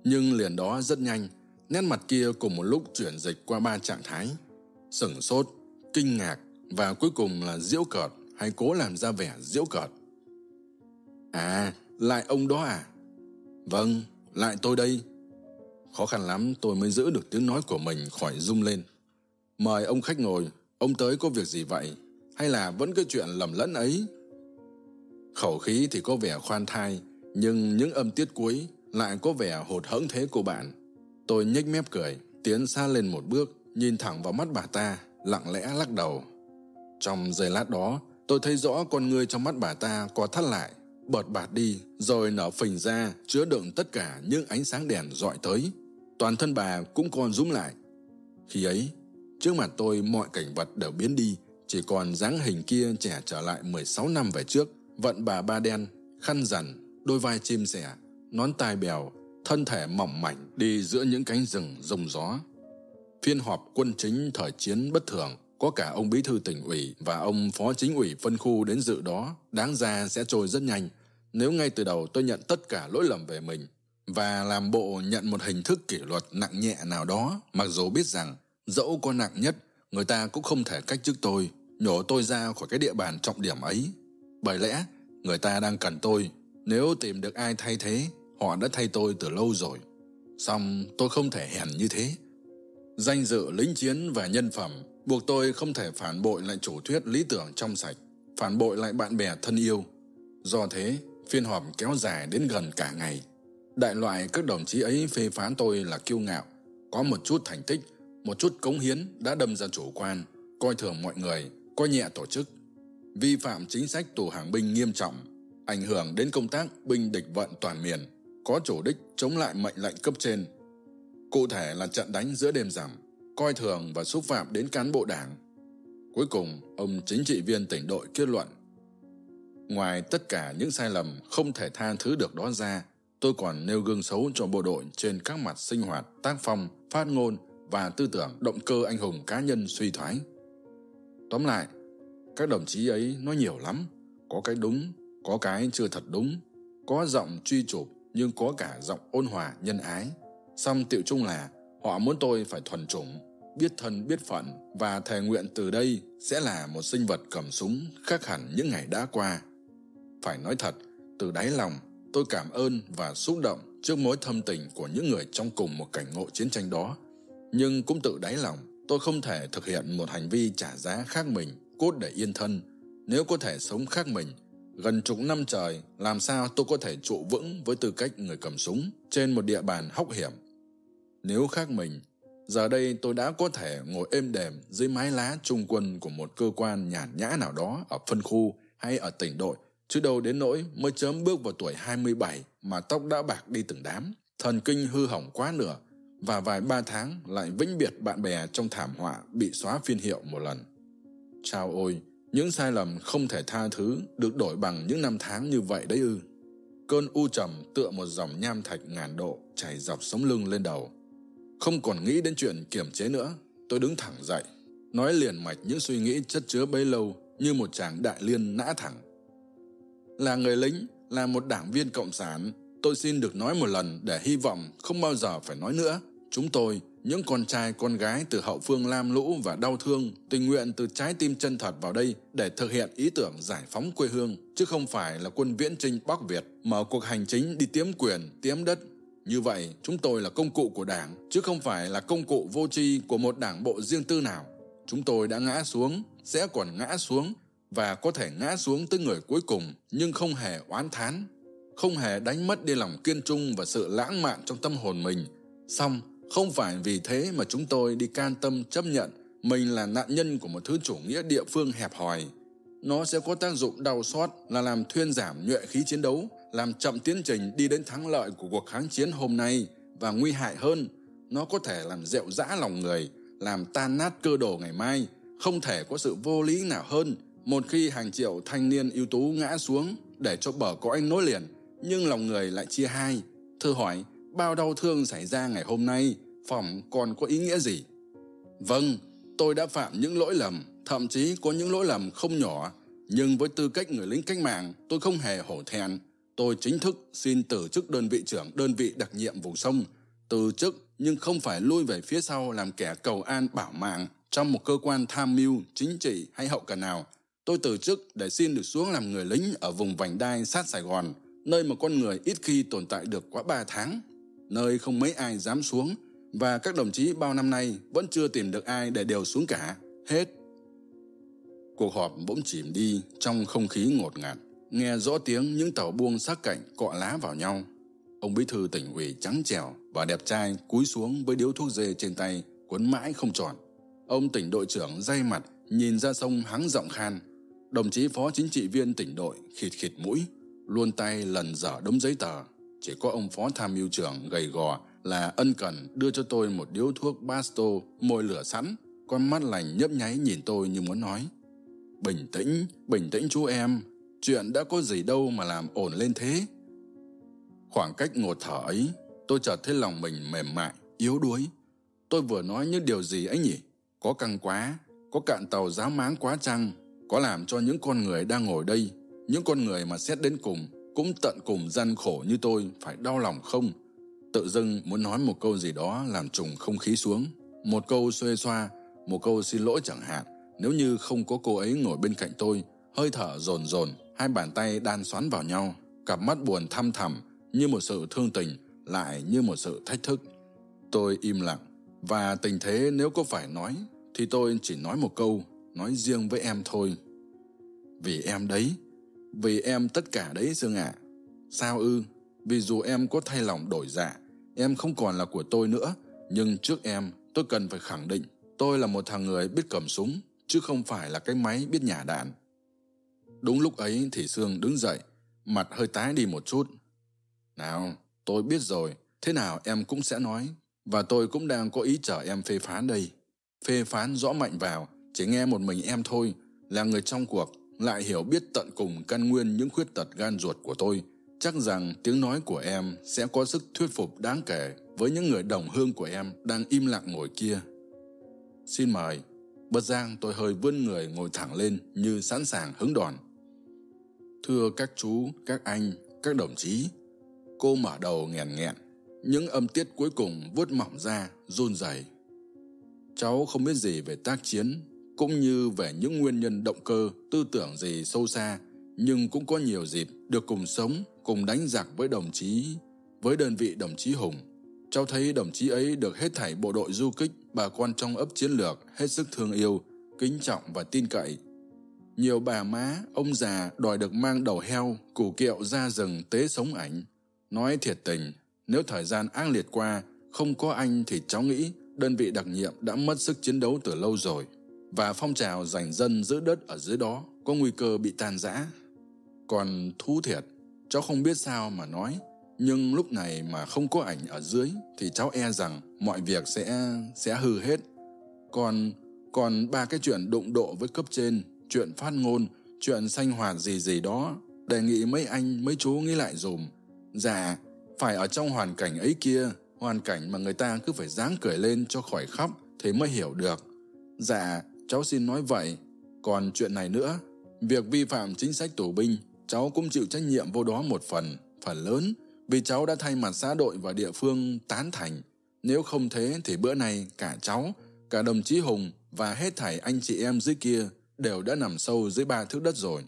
Nhưng liền đó rất nhanh, nét mặt kia cùng một lúc chuyển dịch qua ba trạng thái. Sửng sốt, kinh ngạc và cuối cùng là diễu cợt hay cố làm ra vẻ diễu cợt. À, lại ông đó à? Vâng, lại tôi đây. Khó khăn lắm tôi mới giữ được tiếng nói của mình khỏi rung lên. Mời ông khách ngồi, ông tới có việc gì vậy? Hay là vẫn cái chuyện lầm lẫn ấy? Khẩu khí thì có vẻ khoan thai, nhưng những âm tiết cuối lại có vẻ hụt hẫng thế của bạn. Tôi nhếch mép cười, tiến xa lên một bước, nhìn thẳng vào mắt bà ta, lặng lẽ lắc đầu. Trong giây lát đó, tôi thấy rõ con người trong mắt bà ta co thắt lại, bợt bạt đi, rồi nở phình ra, chứa đựng tất cả những ánh sáng đèn dọi tới. Toàn thân bà cũng còn rúm lại. Khi ấy, trước mặt tôi mọi cảnh vật đều biến đi, chỉ còn dáng hình kia trẻ trở lại 16 năm về trước, vận bà ba đen, khăn rằn, đôi vai chim sẻ, nón tai bèo, thân thể mỏng mảnh đi giữa những cánh rừng rồng gió. Phiên họp quân chính thời chiến bất thường, có cả ông bí thư tỉnh ủy và ông phó chính ủy phân khu đến dự đó, đáng ra sẽ trôi rất nhanh, nếu ngay từ đầu tôi nhận tất cả lỗi lầm về mình và làm bộ nhận một hình thức kỷ luật nặng nhẹ nào đó, mặc dù biết rằng dẫu có nặng nhất, người ta cũng không thể cách chức tôi, nhổ tôi ra khỏi cái địa bàn trọng điểm ấy. Bởi lẽ, người ta đang cần tôi, Nếu tìm được ai thay thế, họ đã thay tôi từ lâu rồi. Xong tôi không thể hèn như thế. Danh dự lính chiến và nhân phẩm buộc tôi không thể phản bội lại chủ thuyết lý tưởng trong sạch, phản bội lại bạn bè thân yêu. Do thế, phiên họp kéo dài đến gần cả ngày. Đại loại các đồng chí ấy phê phán tôi là kiêu ngạo, có một chút thành tích, một chút cống hiến đã đâm ra chủ quan, coi thường mọi người, coi nhẹ tổ chức. Vi phạm chính sách tù hàng binh nghiêm trọng, ảnh hưởng đến công tác binh địch vận toàn miền, có chủ đích chống lại mệnh lệnh cấp trên. Cụ thể là trận đánh giữa đêm rằm, coi thường và xúc phạm đến cán bộ đảng. Cuối cùng, ông chính trị viên tỉnh đội kết luận Ngoài tất cả những sai lầm không thể tha thứ được đó ra, tôi còn nêu gương xấu cho bộ đội trên các mặt sinh hoạt, tác phong, phát ngôn và tư tưởng động cơ anh hùng cá nhân suy thoái. Tóm lại, các đồng chí ấy nói nhiều lắm, có cái đúng, có cái chưa thật đúng, có giọng truy chụp nhưng có cả giọng ôn hòa nhân ái. Xong tiệu chung là họ muốn tôi phải thuần chủng, biết thân biết phận và thề nguyện từ đây sẽ là một sinh vật cầm súng khác hẳn những ngày đã qua. Phải nói thật, từ đáy lòng, tôi cảm ơn và xúc động trước mối thâm tình của những người trong cùng một cảnh ngộ chiến tranh đó. Nhưng cũng tự đáy lòng, tôi không thể thực hiện một hành vi trả giá khác mình, cốt để yên thân. Nếu có thể sống khác mình, gần chục năm trời, làm sao tôi có thể trụ vững với tư cách người cầm súng trên một địa bàn hóc hiểm. Nếu khác mình, giờ đây tôi đã có thể ngồi êm đềm dưới mái lá trung quân của một cơ quan nhàn nhã nào đó ở phân khu hay ở tỉnh đội chứ đâu đến nỗi mới chớm bước vào tuổi 27 mà tóc đã bạc đi từng đám, thần kinh hư hỏng quá nửa, và vài ba tháng lại vĩnh biệt bạn bè trong thảm họa bị xóa phiên hiệu một lần. Chao ôi, những sai lầm không thể tha thứ được đổi bằng những năm tháng như vậy đấy ư. Cơn u trầm tựa một dòng nham thạch ngàn độ chảy dọc sống lưng lên đầu. Không còn nghĩ đến chuyện kiểm chế nữa, tôi đứng thẳng dậy, nói liền mạch những suy nghĩ chất chứa bấy lâu như một chàng đại liên nã thẳng là người lính, là một đảng viên cộng sản, tôi xin được nói một lần để hy vọng không bao giờ phải nói nữa. Chúng tôi, những con trai con gái từ hậu phương lam lũ và đau thương, tình nguyện từ trái tim chân thật vào đây để thực hiện ý tưởng giải phóng quê hương, chứ không phải là quân viễn trinh Bắc Việt mở cuộc hành chính đi tiếm quyền, tiếm đất. Như vậy, chúng tôi là công cụ của đảng, chứ không phải là công cụ vô tri của một đảng bộ riêng tư nào. Chúng tôi đã ngã xuống, sẽ còn ngã xuống, và có thể ngã xuống tới người cuối cùng, nhưng không hề oán thán, không hề đánh mất đi lòng kiên trung và sự lãng mạn trong tâm hồn mình. Xong, không phải vì thế mà chúng tôi đi can tâm chấp nhận mình là nạn nhân của một thứ chủ nghĩa địa phương hẹp hòi. Nó sẽ có tác dụng đau xót là làm thuyên giảm nhuệ khí chiến đấu, làm chậm tiến trình đi đến thắng lợi của cuộc kháng chiến hôm nay và nguy hại hơn, nó có thể làm dẹo dã lòng người, làm tan nát cơ đồ ngày mai, không thể có sự vô lý nào hơn một khi hàng triệu thanh niên ưu tú ngã xuống để cho bờ cõi nối liền, nhưng lòng người lại chia hai. Thưa hỏi, bao đau thương xảy ra ngày hôm nay, phỏng còn có ý nghĩa gì? Vâng, tôi đã phạm những lỗi lầm, thậm chí có những lỗi lầm không nhỏ, nhưng với tư cách người lính cách mạng, tôi không hề hổ thẹn. Tôi chính thức xin từ chức đơn vị trưởng đơn vị đặc nhiệm vùng sông, từ chức nhưng không phải lui về phía sau làm kẻ cầu an bảo mạng trong một cơ quan tham mưu, chính trị hay hậu cần nào, Tôi từ chức để xin được xuống làm người lính ở vùng vành đai sát Sài Gòn, nơi mà con người ít khi tồn tại được quá ba tháng, nơi không mấy ai dám xuống, và các đồng chí bao năm nay vẫn chưa tìm được ai để đều xuống cả. Hết. Cuộc họp bỗng chìm đi trong không khí ngột ngạt, nghe rõ tiếng những tàu buông sát cạnh cọ lá vào nhau. Ông bí thư tỉnh ủy trắng trẻo và đẹp trai cúi xuống với điếu thuốc dê trên tay, quấn mãi không tròn. Ông tỉnh đội trưởng day mặt, nhìn ra sông hắng giọng khan, Đồng chí phó chính trị viên tỉnh đội khịt khịt mũi, luôn tay lần dở đống giấy tờ. Chỉ có ông phó tham mưu trưởng gầy gò là ân cần đưa cho tôi một điếu thuốc Basto môi lửa sẵn, con mắt lành nhấp nháy nhìn tôi như muốn nói. Bình tĩnh, bình tĩnh chú em, chuyện đã có gì đâu mà làm ổn lên thế. Khoảng cách ngột thở ấy, tôi chợt thấy lòng mình mềm mại, yếu đuối. Tôi vừa nói những điều gì ấy nhỉ? Có căng quá, có cạn tàu giáo máng quá chăng? Có làm cho những con người đang ngồi đây, những con người mà xét đến cùng, cũng tận cùng gian khổ như tôi phải đau lòng không? Tự dưng muốn nói một câu gì đó làm trùng không khí xuống, một câu xuê xoa, một câu xin lỗi chẳng hạn, nếu như không có cô ấy ngồi bên cạnh tôi, hơi thở dồn dồn, hai bàn tay đan xoắn vào nhau, cặp mắt buồn thăm thẳm như một sự thương tình, lại như một sự thách thức. Tôi im lặng, và tình thế nếu có phải nói, thì tôi chỉ nói một câu, nói riêng với em thôi. Vì em đấy, vì em tất cả đấy Dương ạ. À. Sao ư? Vì dù em có thay lòng đổi dạ, em không còn là của tôi nữa, nhưng trước em, tôi cần phải khẳng định tôi là một thằng người biết cầm súng, chứ không phải là cái máy biết nhả đạn. Đúng lúc ấy thì Sương đứng dậy, mặt hơi tái đi một chút. Nào, tôi biết rồi, thế nào em cũng sẽ nói, và tôi cũng đang có ý chở em phê phán đây. Phê phán rõ mạnh vào, chỉ nghe một mình em thôi, là người trong cuộc, lại hiểu biết tận cùng căn nguyên những khuyết tật gan ruột của tôi. Chắc rằng tiếng nói của em sẽ có sức thuyết phục đáng kể với những người đồng hương của em đang im lặng ngồi kia. Xin mời. Bất giang tôi hơi vươn người ngồi thẳng lên như sẵn sàng hứng đòn. Thưa các chú, các anh, các đồng chí, cô mở đầu nghèn nghẹn, những âm tiết cuối cùng vuốt mỏng ra, run rẩy. Cháu không biết gì về tác chiến, cũng như về những nguyên nhân động cơ, tư tưởng gì sâu xa, nhưng cũng có nhiều dịp được cùng sống, cùng đánh giặc với đồng chí, với đơn vị đồng chí Hùng. Cháu thấy đồng chí ấy được hết thảy bộ đội du kích, bà con trong ấp chiến lược hết sức thương yêu, kính trọng và tin cậy. Nhiều bà má, ông già đòi được mang đầu heo, củ kiệu ra rừng tế sống ảnh. Nói thiệt tình, nếu thời gian ác liệt qua, không có anh thì cháu nghĩ đơn vị đặc nhiệm đã mất sức chiến đấu từ lâu rồi và phong trào giành dân giữ đất ở dưới đó có nguy cơ bị tan rã. Còn thú thiệt, cháu không biết sao mà nói, nhưng lúc này mà không có ảnh ở dưới thì cháu e rằng mọi việc sẽ sẽ hư hết. Còn còn ba cái chuyện đụng độ với cấp trên, chuyện phát ngôn, chuyện sanh hoạt gì gì đó, đề nghị mấy anh mấy chú nghĩ lại dùm. Dạ, phải ở trong hoàn cảnh ấy kia, hoàn cảnh mà người ta cứ phải dáng cười lên cho khỏi khóc thì mới hiểu được. Dạ, cháu xin nói vậy. Còn chuyện này nữa, việc vi phạm chính sách tù binh, cháu cũng chịu trách nhiệm vô đó một phần, phần lớn, vì cháu đã thay mặt xã đội và địa phương tán thành. Nếu không thế thì bữa nay cả cháu, cả đồng chí Hùng và hết thảy anh chị em dưới kia đều đã nằm sâu dưới ba thước đất rồi.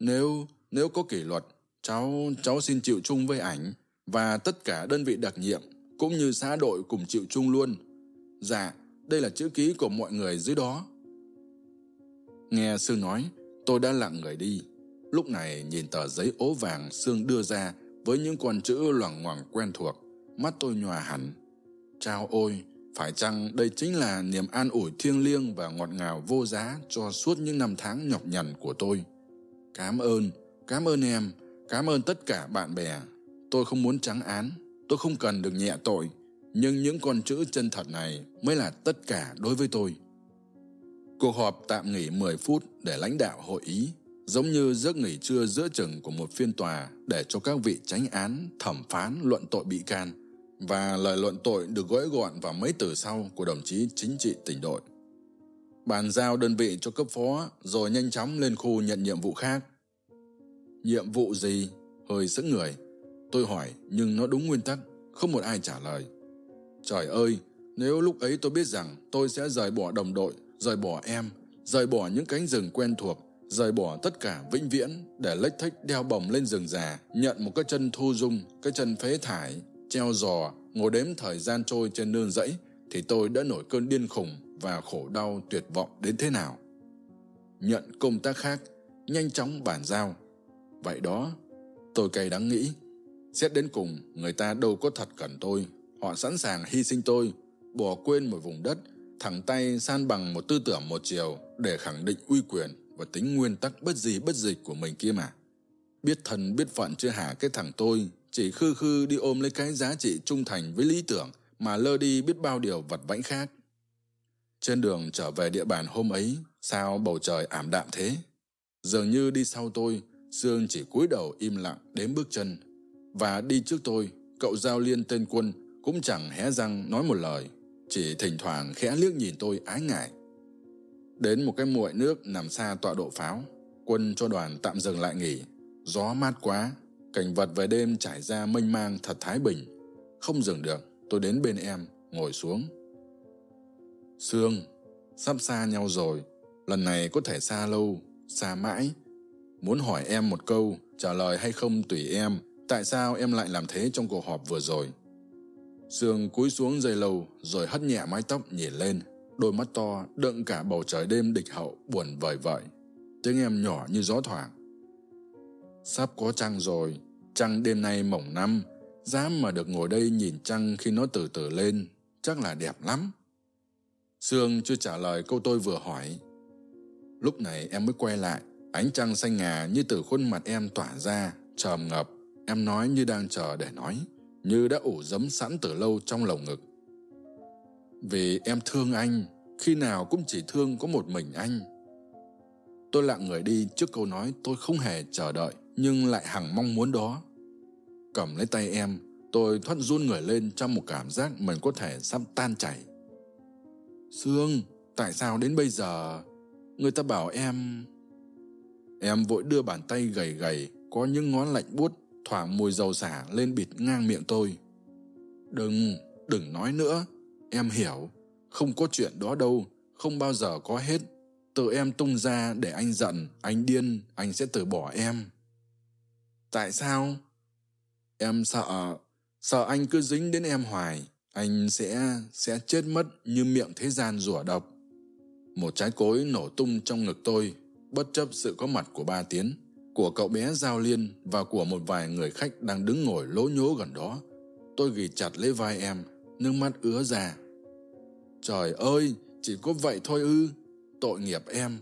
Nếu, nếu có kỷ luật, cháu, cháu xin chịu chung với ảnh và tất cả đơn vị đặc nhiệm cũng như xã đội cùng chịu chung luôn. Dạ, đây là chữ ký của mọi người dưới đó. Nghe Sương nói, tôi đã lặng người đi. Lúc này nhìn tờ giấy ố vàng Sương đưa ra với những con chữ loằng ngoằng quen thuộc, mắt tôi nhòa hẳn. Chao ôi, phải chăng đây chính là niềm an ủi thiêng liêng và ngọt ngào vô giá cho suốt những năm tháng nhọc nhằn của tôi? Cám ơn, cám ơn em, cám ơn tất cả bạn bè. Tôi không muốn trắng án, tôi không cần được nhẹ tội, nhưng những con chữ chân thật này mới là tất cả đối với tôi. Cuộc họp tạm nghỉ 10 phút để lãnh đạo hội ý, giống như giấc nghỉ trưa giữa chừng của một phiên tòa để cho các vị tránh án, thẩm phán, luận tội bị can, và lời luận tội được gói gọn vào mấy từ sau của đồng chí chính trị tỉnh đội. Bàn giao đơn vị cho cấp phó, rồi nhanh chóng lên khu nhận nhiệm vụ khác. Nhiệm vụ gì? Hơi sững người. Tôi hỏi, nhưng nó đúng nguyên tắc, không một ai trả lời. Trời ơi, nếu lúc ấy tôi biết rằng tôi sẽ rời bỏ đồng đội, rời bỏ em, rời bỏ những cánh rừng quen thuộc, rời bỏ tất cả vĩnh viễn để lách thách đeo bồng lên rừng già, nhận một cái chân thu dung, cái chân phế thải, treo giò, ngồi đếm thời gian trôi trên nương rẫy, thì tôi đã nổi cơn điên khủng và khổ đau tuyệt vọng đến thế nào. Nhận công tác khác, nhanh chóng bàn giao. Vậy đó, tôi cay đắng nghĩ, xét đến cùng người ta đâu có thật cần tôi, họ sẵn sàng hy sinh tôi, bỏ quên một vùng đất, thẳng tay san bằng một tư tưởng một chiều để khẳng định uy quyền và tính nguyên tắc bất gì bất dịch của mình kia mà. Biết thân biết phận chưa hả cái thằng tôi, chỉ khư khư đi ôm lấy cái giá trị trung thành với lý tưởng mà lơ đi biết bao điều vật vãnh khác. Trên đường trở về địa bàn hôm ấy, sao bầu trời ảm đạm thế? Dường như đi sau tôi, Sương chỉ cúi đầu im lặng đếm bước chân. Và đi trước tôi, cậu giao liên tên quân cũng chẳng hé răng nói một lời, chỉ thỉnh thoảng khẽ liếc nhìn tôi ái ngại. Đến một cái muội nước nằm xa tọa độ pháo, quân cho đoàn tạm dừng lại nghỉ. Gió mát quá, cảnh vật về đêm trải ra mênh mang thật thái bình. Không dừng được, tôi đến bên em, ngồi xuống. Sương, sắp xa nhau rồi, lần này có thể xa lâu, xa mãi. Muốn hỏi em một câu, trả lời hay không tùy em. Tại sao em lại làm thế trong cuộc họp vừa rồi? Sương cúi xuống dây lầu rồi hất nhẹ mái tóc nhìn lên. Đôi mắt to, đựng cả bầu trời đêm địch hậu, buồn vời vợi. Tiếng em nhỏ như gió thoảng. Sắp có trăng rồi, trăng đêm nay mỏng năm, dám mà được ngồi đây nhìn trăng khi nó từ từ lên, chắc là đẹp lắm. Sương chưa trả lời câu tôi vừa hỏi. Lúc này em mới quay lại, ánh trăng xanh ngà như từ khuôn mặt em tỏa ra, trầm ngập. Em nói như đang chờ để nói, như đã ủ dấm sẵn từ lâu trong lồng ngực. Vì em thương anh, khi nào cũng chỉ thương có một mình anh. Tôi lặng người đi trước câu nói tôi không hề chờ đợi, nhưng lại hằng mong muốn đó. Cầm lấy tay em, tôi thoát run người lên trong một cảm giác mình có thể sắp tan chảy. Sương, tại sao đến bây giờ người ta bảo em... Em vội đưa bàn tay gầy gầy, có những ngón lạnh buốt, thoảng mùi dầu xả lên bịt ngang miệng tôi. Đừng, đừng nói nữa, em hiểu, không có chuyện đó đâu, không bao giờ có hết. Tự em tung ra để anh giận, anh điên, anh sẽ từ bỏ em. Tại sao? Em sợ, sợ anh cứ dính đến em hoài, anh sẽ, sẽ chết mất như miệng thế gian rủa độc. Một trái cối nổ tung trong ngực tôi, bất chấp sự có mặt của ba tiến, của cậu bé Giao Liên và của một vài người khách đang đứng ngồi lố nhố gần đó. Tôi ghi chặt lấy vai em, nước mắt ứa ra. Trời ơi, chỉ có vậy thôi ư, tội nghiệp em.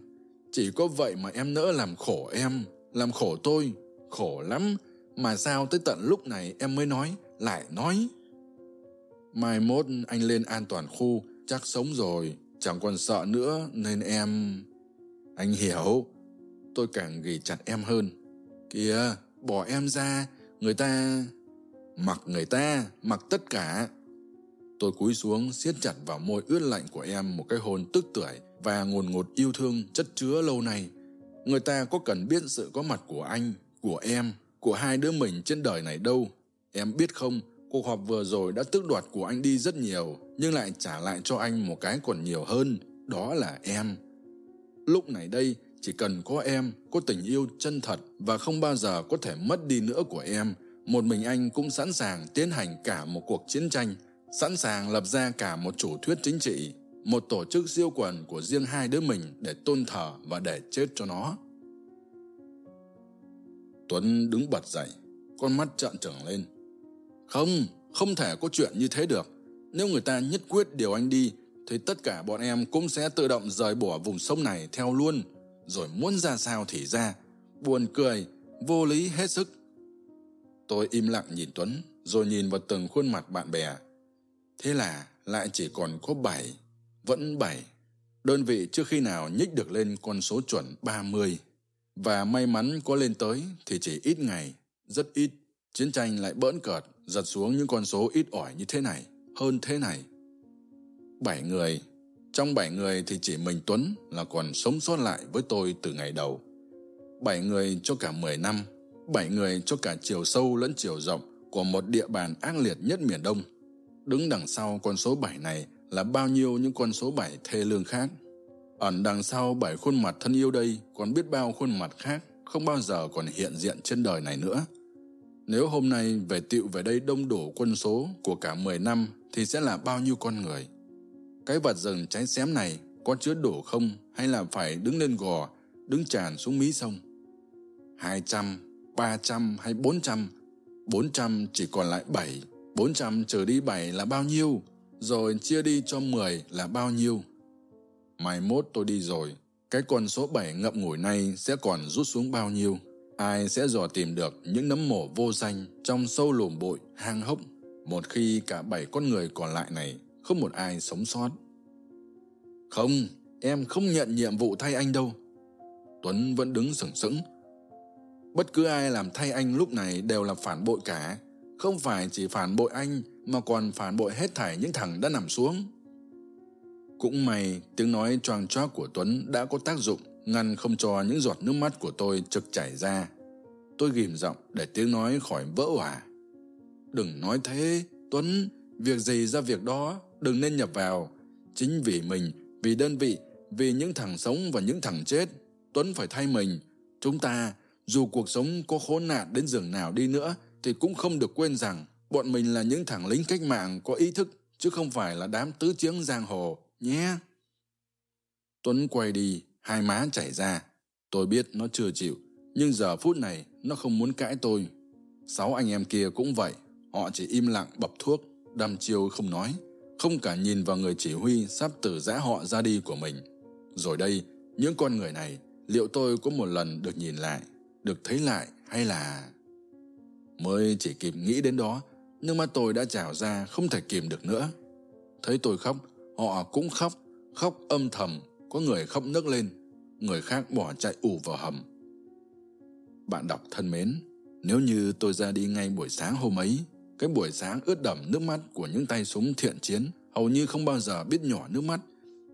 Chỉ có vậy mà em nỡ làm khổ em, làm khổ tôi, khổ lắm. Mà sao tới tận lúc này em mới nói, lại nói. Mai mốt anh lên an toàn khu, chắc sống rồi, chẳng còn sợ nữa nên em... Anh hiểu. Tôi càng ghì chặt em hơn. Kìa, bỏ em ra, người ta... Mặc người ta, mặc tất cả. Tôi cúi xuống, siết chặt vào môi ướt lạnh của em một cái hôn tức tưởi và ngồn ngột yêu thương chất chứa lâu nay. Người ta có cần biết sự có mặt của anh, của em, của hai đứa mình trên đời này đâu. Em biết không, Cuộc họp vừa rồi đã tước đoạt của anh đi rất nhiều, nhưng lại trả lại cho anh một cái còn nhiều hơn, đó là em. Lúc này đây, chỉ cần có em, có tình yêu chân thật và không bao giờ có thể mất đi nữa của em, một mình anh cũng sẵn sàng tiến hành cả một cuộc chiến tranh, sẵn sàng lập ra cả một chủ thuyết chính trị, một tổ chức siêu quần của riêng hai đứa mình để tôn thờ và để chết cho nó. Tuấn đứng bật dậy, con mắt trợn trừng lên. Không, không thể có chuyện như thế được. Nếu người ta nhất quyết điều anh đi, thì tất cả bọn em cũng sẽ tự động rời bỏ vùng sông này theo luôn, rồi muốn ra sao thì ra. Buồn cười, vô lý hết sức. Tôi im lặng nhìn Tuấn, rồi nhìn vào từng khuôn mặt bạn bè. Thế là lại chỉ còn có bảy, vẫn bảy. Đơn vị trước khi nào nhích được lên con số chuẩn 30. Và may mắn có lên tới thì chỉ ít ngày, rất ít. Chiến tranh lại bỡn cợt giật xuống những con số ít ỏi như thế này, hơn thế này. Bảy người, trong bảy người thì chỉ mình Tuấn là còn sống sót lại với tôi từ ngày đầu. Bảy người cho cả mười năm, bảy người cho cả chiều sâu lẫn chiều rộng của một địa bàn ác liệt nhất miền Đông. Đứng đằng sau con số bảy này là bao nhiêu những con số bảy thê lương khác. Ẩn đằng sau bảy khuôn mặt thân yêu đây còn biết bao khuôn mặt khác không bao giờ còn hiện diện trên đời này nữa. Nếu hôm nay về tiệu về đây đông đủ quân số của cả 10 năm thì sẽ là bao nhiêu con người? Cái vật rừng cháy xém này có chứa đổ không hay là phải đứng lên gò, đứng tràn xuống mí sông? 200, 300 hay 400? 400 chỉ còn lại 7, 400 trừ đi bảy là bao nhiêu? Rồi chia đi cho 10 là bao nhiêu? Mai mốt tôi đi rồi, cái con số bảy ngậm ngủi này sẽ còn rút xuống bao nhiêu? ai sẽ dò tìm được những nấm mổ vô danh trong sâu lùm bụi, hang hốc, một khi cả bảy con người còn lại này không một ai sống sót. Không, em không nhận nhiệm vụ thay anh đâu. Tuấn vẫn đứng sừng sững. Bất cứ ai làm thay anh lúc này đều là phản bội cả. Không phải chỉ phản bội anh, mà còn phản bội hết thảy những thằng đã nằm xuống. Cũng may, tiếng nói choang choác của Tuấn đã có tác dụng ngăn không cho những giọt nước mắt của tôi trực chảy ra. Tôi ghim giọng để tiếng nói khỏi vỡ hòa. Đừng nói thế, Tuấn, việc gì ra việc đó, đừng nên nhập vào. Chính vì mình, vì đơn vị, vì những thằng sống và những thằng chết, Tuấn phải thay mình. Chúng ta, dù cuộc sống có khốn nạn đến giường nào đi nữa thì cũng không được quên rằng bọn mình là những thằng lính cách mạng có ý thức chứ không phải là đám tứ chiếng giang hồ nhé tuấn quay đi hai má chảy ra tôi biết nó chưa chịu nhưng giờ phút này nó không muốn cãi tôi sáu anh em kia cũng vậy họ chỉ im lặng bập thuốc đăm chiêu không nói không cả nhìn vào người chỉ huy sắp từ giã họ ra đi của mình. Rồi đây, những con người này, liệu tôi có một lần được nhìn lại, được thấy lại hay là? Mới chỉ kịp nghĩ đến đó nhưng mà tôi đã trào ra không thể kìm được nữa. Thấy tôi khóc, họ cũng khóc khóc âm thầm, có người khóc nức lên, người khác bỏ chạy ù vào hầm. Bạn đọc thân mến, nếu như tôi ra đi ngay buổi sáng hôm ấy cái buổi sáng ướt đẫm nước mắt của những tay súng thiện chiến. Hầu như không bao giờ biết nhỏ nước mắt,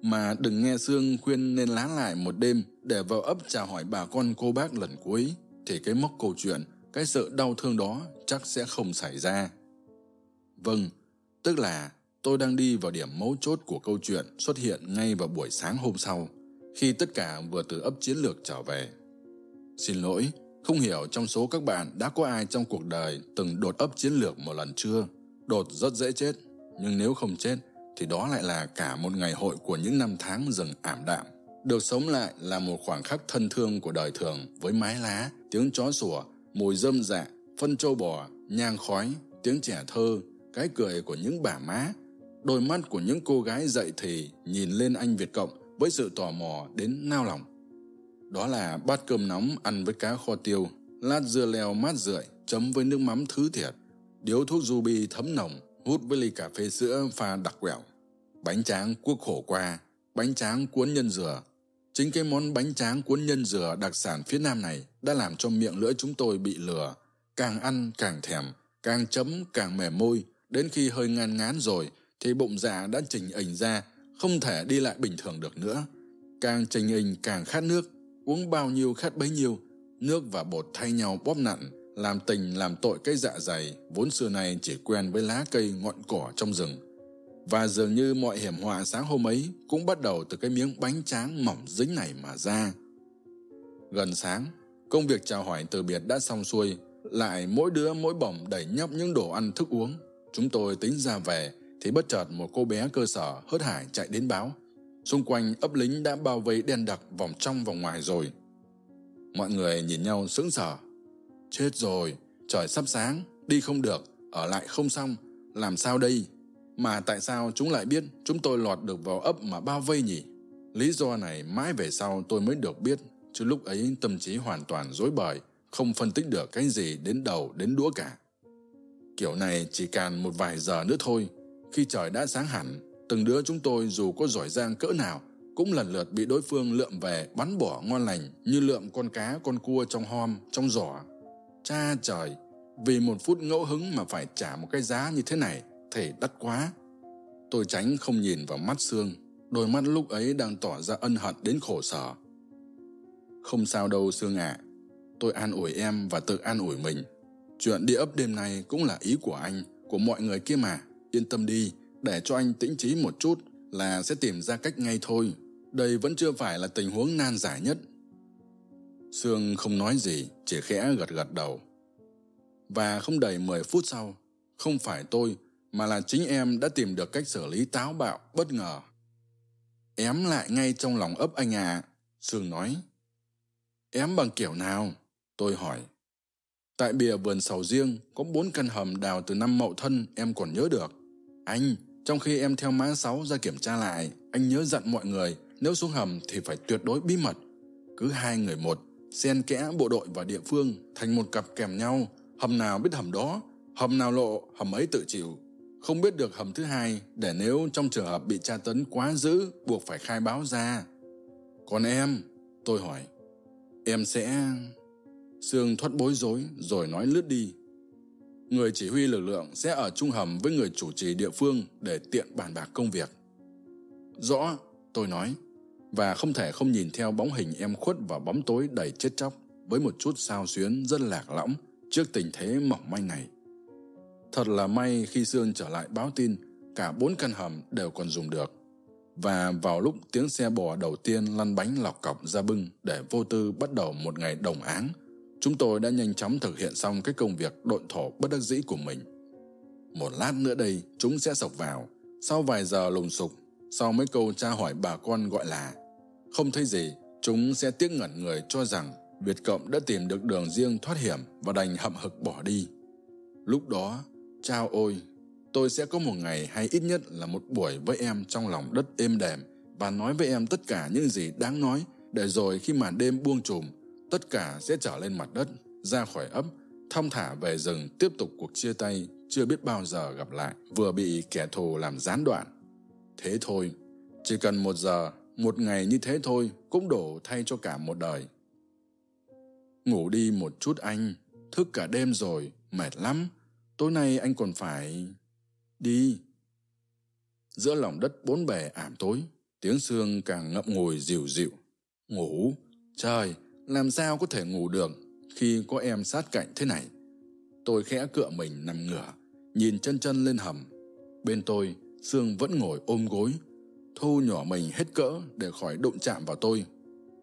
mà đừng nghe sương khuyên nên lá lại một đêm để vào ấp chào hỏi bà con cô bác lần cuối. Thì cái mốc câu chuyện, cái sự đau thương đó chắc sẽ không xảy ra. Vâng tức là tôi đang đi vào điểm mấu chốt của câu chuyện xuất hiện ngay vào buổi sáng hôm sau, khi tất cả vừa từ ấp chiến lược trở về. Xin lỗi không hiểu trong số các bạn đã có ai trong cuộc đời từng đột ấp chiến lược một lần chưa? Đột rất dễ chết, nhưng nếu không chết thì đó lại là cả một ngày hội của những năm tháng dần ảm đạm. Được sống lại là một khoảng khắc thân thương của đời thường với mái lá, tiếng chó sủa, mùi rơm dạ phân trâu bò, nhang khói, tiếng trẻ thơ, cái cười của những bà má. Đôi mắt của những cô gái dậy thì nhìn lên anh việt cộng với sự tò mò đến nao lòng đó là bát cơm nóng ăn với cá kho tiêu, lát dưa leo mát rượi, chấm với nước mắm thứ thiệt, điếu thuốc ruby thấm nồng, hút với ly cà phê sữa pha đặc quẹo. Bánh tráng cuốc khổ qua, bánh tráng cuốn nhân dừa. Chính cái món bánh tráng cuốn nhân dừa đặc sản phía nam này đã làm cho miệng lưỡi chúng tôi bị lừa, càng ăn càng thèm, càng chấm càng mềm môi. Đến khi hơi ngán ngán rồi thì bụng dạ đã trình ảnh ra, không thể đi lại bình thường được nữa. Càng trình ảnh càng khát nước uống bao nhiêu khát bấy nhiêu, nước và bột thay nhau bóp nặn, làm tình, làm tội cái dạ dày vốn xưa nay chỉ quen với lá cây ngọn cỏ trong rừng. Và dường như mọi hiểm họa sáng hôm ấy cũng bắt đầu từ cái miếng bánh tráng mỏng dính này mà ra. Gần sáng, công việc chào hỏi từ biệt đã xong xuôi, lại mỗi đứa mỗi bổng đẩy nhóc những đồ ăn thức uống. Chúng tôi tính ra về thì bất chợt một cô bé cơ sở hớt hải chạy đến báo xung quanh ấp lính đã bao vây đen đặc vòng trong vòng ngoài rồi. Mọi người nhìn nhau sững sờ. Chết rồi, trời sắp sáng, đi không được, ở lại không xong, làm sao đây? Mà tại sao chúng lại biết chúng tôi lọt được vào ấp mà bao vây nhỉ? Lý do này mãi về sau tôi mới được biết, chứ lúc ấy tâm trí hoàn toàn rối bời, không phân tích được cái gì đến đầu đến đũa cả. Kiểu này chỉ càn một vài giờ nữa thôi, khi trời đã sáng hẳn từng đứa chúng tôi dù có giỏi giang cỡ nào, cũng lần lượt bị đối phương lượm về bắn bỏ ngon lành như lượm con cá, con cua trong hom, trong giỏ. Cha trời, vì một phút ngẫu hứng mà phải trả một cái giá như thế này thể đắt quá. Tôi tránh không nhìn vào mắt xương đôi mắt lúc ấy đang tỏ ra ân hận đến khổ sở. Không sao đâu, sương ạ. À. tôi an ủi em và tự an ủi mình. Chuyện đi ấp đêm nay cũng là ý của anh, của mọi người kia mà. Yên tâm đi để cho anh tĩnh trí một chút là sẽ tìm ra cách ngay thôi. Đây vẫn chưa phải là tình huống nan giải nhất. Sương không nói gì, chỉ khẽ gật gật đầu. Và không đầy mười phút sau, không phải tôi, mà là chính em đã tìm được cách xử lý táo bạo, bất ngờ. Ém lại ngay trong lòng ấp anh à sương nói, ém bằng kiểu nào? Tôi hỏi. Tại bìa vườn sầu riêng có bốn căn hầm đào từ năm mậu thân, em còn nhớ được. Anh trong khi em theo mã sáu ra kiểm tra lại, anh nhớ dặn mọi người, nếu xuống hầm thì phải tuyệt đối bí mật. Cứ hai người một, xen kẽ bộ đội và địa phương thành một cặp kèm nhau. Hầm nào biết hầm đó, hầm nào lộ, hầm ấy tự chịu. Không biết được hầm thứ hai, để nếu trong trường hợp bị tra tấn quá dữ, buộc phải khai báo ra. Còn em, tôi hỏi, em sẽ sương thoát bối rối rồi nói lướt đi người chỉ huy lực lượng sẽ ở trung hầm với người chủ trì địa phương để tiện bàn bạc công việc. Rõ, tôi nói, và không thể không nhìn theo bóng hình em khuất vào bóng tối đầy chết chóc với một chút sao xuyến rất lạc lõng trước tình thế mỏng manh này. Thật là may khi sương trở lại báo tin, cả bốn căn hầm đều còn dùng được. Và vào lúc tiếng xe bò đầu tiên lăn bánh lọc cọc ra bưng để vô tư bắt đầu một ngày đồng áng chúng tôi đã nhanh chóng thực hiện xong cái công việc độn thổ bất đắc dĩ của mình. Một lát nữa đây, chúng sẽ sọc vào. Sau vài giờ lùng sục, sau mấy câu tra hỏi bà con gọi là không thấy gì, chúng sẽ tiếc ngẩn người cho rằng Việt Cộng đã tìm được đường riêng thoát hiểm và đành hậm hực bỏ đi. Lúc đó, chao ôi, tôi sẽ có một ngày hay ít nhất là một buổi với em trong lòng đất êm đềm và nói với em tất cả những gì đáng nói để rồi khi màn đêm buông trùm, tất cả sẽ trở lên mặt đất, ra khỏi ấp, thong thả về rừng tiếp tục cuộc chia tay chưa biết bao giờ gặp lại, vừa bị kẻ thù làm gián đoạn. Thế thôi, chỉ cần một giờ, một ngày như thế thôi cũng đổ thay cho cả một đời. Ngủ đi một chút anh, thức cả đêm rồi, mệt lắm. Tối nay anh còn phải... Đi. Giữa lòng đất bốn bề ảm tối, tiếng sương càng ngậm ngùi dịu dịu. Ngủ? Trời, làm sao có thể ngủ được khi có em sát cạnh thế này? Tôi khẽ cựa mình nằm ngửa, nhìn chân chân lên hầm. Bên tôi, Sương vẫn ngồi ôm gối, thu nhỏ mình hết cỡ để khỏi đụng chạm vào tôi.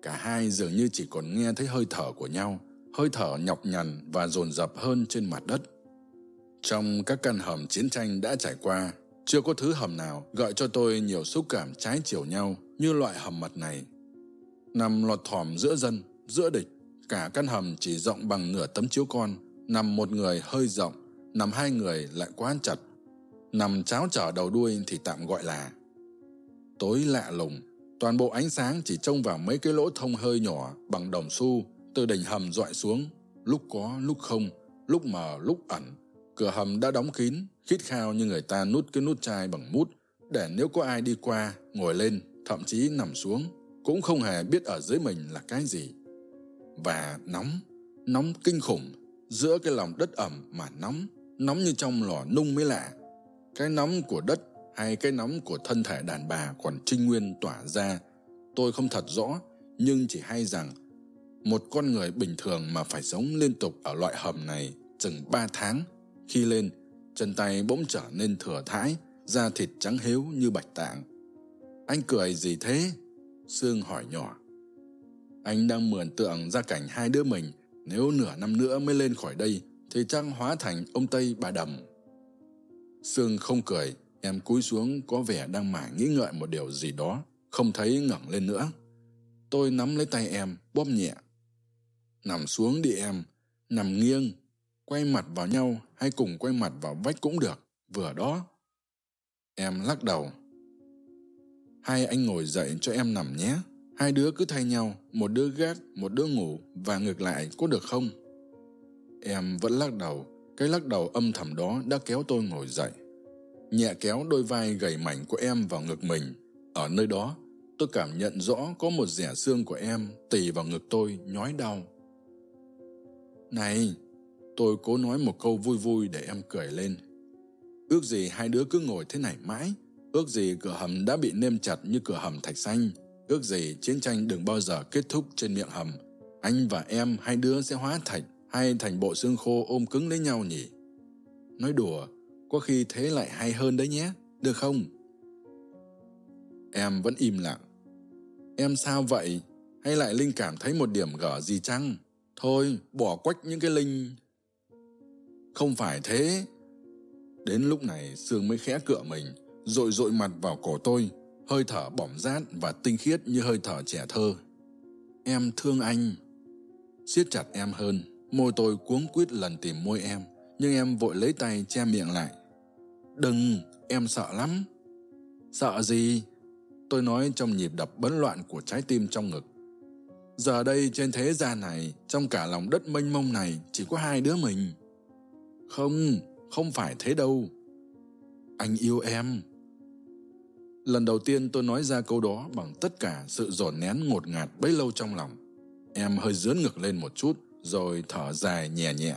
Cả hai dường như chỉ còn nghe thấy hơi thở của nhau, hơi thở nhọc nhằn và dồn dập hơn trên mặt đất. Trong các căn hầm chiến tranh đã trải qua, chưa có thứ hầm nào gợi cho tôi nhiều xúc cảm trái chiều nhau như loại hầm mật này. Nằm lọt thỏm giữa dân, giữa địch, cả căn hầm chỉ rộng bằng nửa tấm chiếu con, nằm một người hơi rộng, nằm hai người lại quá chặt. Nằm cháo trở đầu đuôi thì tạm gọi là tối lạ lùng. Toàn bộ ánh sáng chỉ trông vào mấy cái lỗ thông hơi nhỏ bằng đồng xu từ đỉnh hầm dọi xuống, lúc có, lúc không, lúc mờ, lúc ẩn. Cửa hầm đã đóng kín, khít khao như người ta nút cái nút chai bằng mút, để nếu có ai đi qua, ngồi lên, thậm chí nằm xuống, cũng không hề biết ở dưới mình là cái gì. Và nóng, nóng kinh khủng, giữa cái lòng đất ẩm mà nóng, nóng như trong lò nung mới lạ. Cái nóng của đất hay cái nóng của thân thể đàn bà còn trinh nguyên tỏa ra, tôi không thật rõ, nhưng chỉ hay rằng một con người bình thường mà phải sống liên tục ở loại hầm này chừng ba tháng, khi lên, chân tay bỗng trở nên thừa thãi, da thịt trắng hiếu như bạch tạng. Anh cười gì thế? Sương hỏi nhỏ. Anh đang mượn tượng ra cảnh hai đứa mình, nếu nửa năm nữa mới lên khỏi đây, thì chắc hóa thành ông Tây bà Đầm. Sương không cười, Em cúi xuống có vẻ đang mải nghĩ ngợi một điều gì đó, không thấy ngẩng lên nữa. Tôi nắm lấy tay em, bóp nhẹ. Nằm xuống đi em, nằm nghiêng, quay mặt vào nhau hay cùng quay mặt vào vách cũng được, vừa đó. Em lắc đầu. Hai anh ngồi dậy cho em nằm nhé. Hai đứa cứ thay nhau, một đứa gác, một đứa ngủ và ngược lại có được không? Em vẫn lắc đầu, cái lắc đầu âm thầm đó đã kéo tôi ngồi dậy nhẹ kéo đôi vai gầy mảnh của em vào ngực mình. Ở nơi đó, tôi cảm nhận rõ có một rẻ xương của em tì vào ngực tôi nhói đau. Này, tôi cố nói một câu vui vui để em cười lên. Ước gì hai đứa cứ ngồi thế này mãi, ước gì cửa hầm đã bị nêm chặt như cửa hầm thạch xanh, ước gì chiến tranh đừng bao giờ kết thúc trên miệng hầm. Anh và em hai đứa sẽ hóa thạch hay thành bộ xương khô ôm cứng lấy nhau nhỉ? Nói đùa, có khi thế lại hay hơn đấy nhé, được không? Em vẫn im lặng. Em sao vậy? Hay lại Linh cảm thấy một điểm gở gì chăng? Thôi, bỏ quách những cái Linh... Không phải thế. Đến lúc này Sương mới khẽ cựa mình, rội rội mặt vào cổ tôi, hơi thở bỏng rát và tinh khiết như hơi thở trẻ thơ. Em thương anh. siết chặt em hơn, môi tôi cuống quýt lần tìm môi em, nhưng em vội lấy tay che miệng lại. Đừng, em sợ lắm. Sợ gì? Tôi nói trong nhịp đập bấn loạn của trái tim trong ngực. Giờ đây trên thế gian này, trong cả lòng đất mênh mông này, chỉ có hai đứa mình. Không, không phải thế đâu. Anh yêu em. Lần đầu tiên tôi nói ra câu đó bằng tất cả sự dồn nén ngột ngạt bấy lâu trong lòng. Em hơi dướn ngực lên một chút, rồi thở dài nhẹ nhẹ.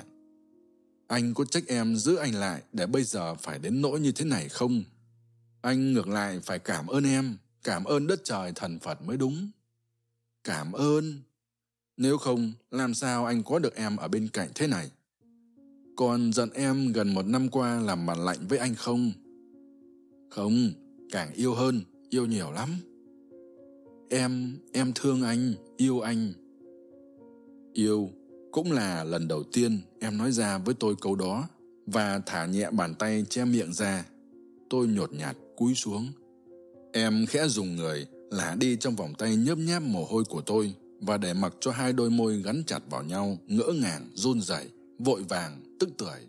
Anh có trách em giữ anh lại để bây giờ phải đến nỗi như thế này không? Anh ngược lại phải cảm ơn em, cảm ơn đất trời thần Phật mới đúng. Cảm ơn. Nếu không, làm sao anh có được em ở bên cạnh thế này? Còn giận em gần một năm qua làm mặt lạnh với anh không? Không, càng yêu hơn, yêu nhiều lắm. Em, em thương anh, yêu anh. Yêu, cũng là lần đầu tiên em nói ra với tôi câu đó và thả nhẹ bàn tay che miệng ra tôi nhột nhạt cúi xuống em khẽ dùng người lả đi trong vòng tay nhớp nháp mồ hôi của tôi và để mặc cho hai đôi môi gắn chặt vào nhau ngỡ ngàng run rẩy vội vàng tức tưởi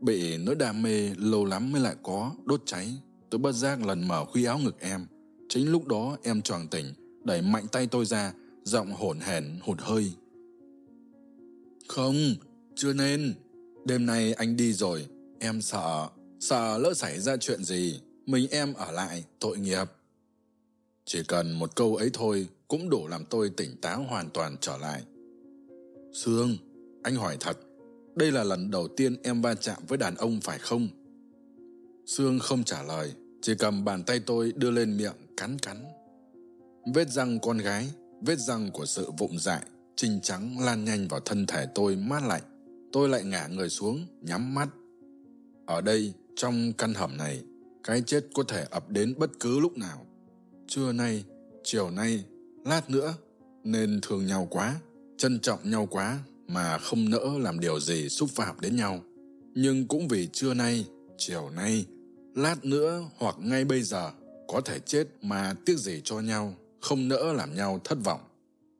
bị nỗi đam mê lâu lắm mới lại có đốt cháy tôi bất giác lần mở khuy áo ngực em. Chính lúc đó em choàng tỉnh, đẩy mạnh tay tôi ra, giọng hổn hển, hụt hơi. Không, chưa nên. Đêm nay anh đi rồi, em sợ sợ lỡ xảy ra chuyện gì, mình em ở lại, tội nghiệp. Chỉ cần một câu ấy thôi cũng đủ làm tôi tỉnh táo hoàn toàn trở lại. Sương, anh hỏi thật, đây là lần đầu tiên em va chạm với đàn ông phải không? Sương không trả lời chỉ cầm bàn tay tôi đưa lên miệng cắn cắn. Vết răng con gái, vết răng của sự vụng dại trinh trắng lan nhanh vào thân thể tôi mát lạnh. Tôi lại ngả người xuống, nhắm mắt. Ở đây, trong căn hầm này, cái chết có thể ập đến bất cứ lúc nào. Trưa nay, chiều nay, lát nữa, nên thương nhau quá, trân trọng nhau quá mà không nỡ làm điều gì xúc phạm đến nhau. Nhưng cũng vì trưa nay, chiều nay lát nữa hoặc ngay bây giờ, có thể chết mà tiếc gì cho nhau, không nỡ làm nhau thất vọng.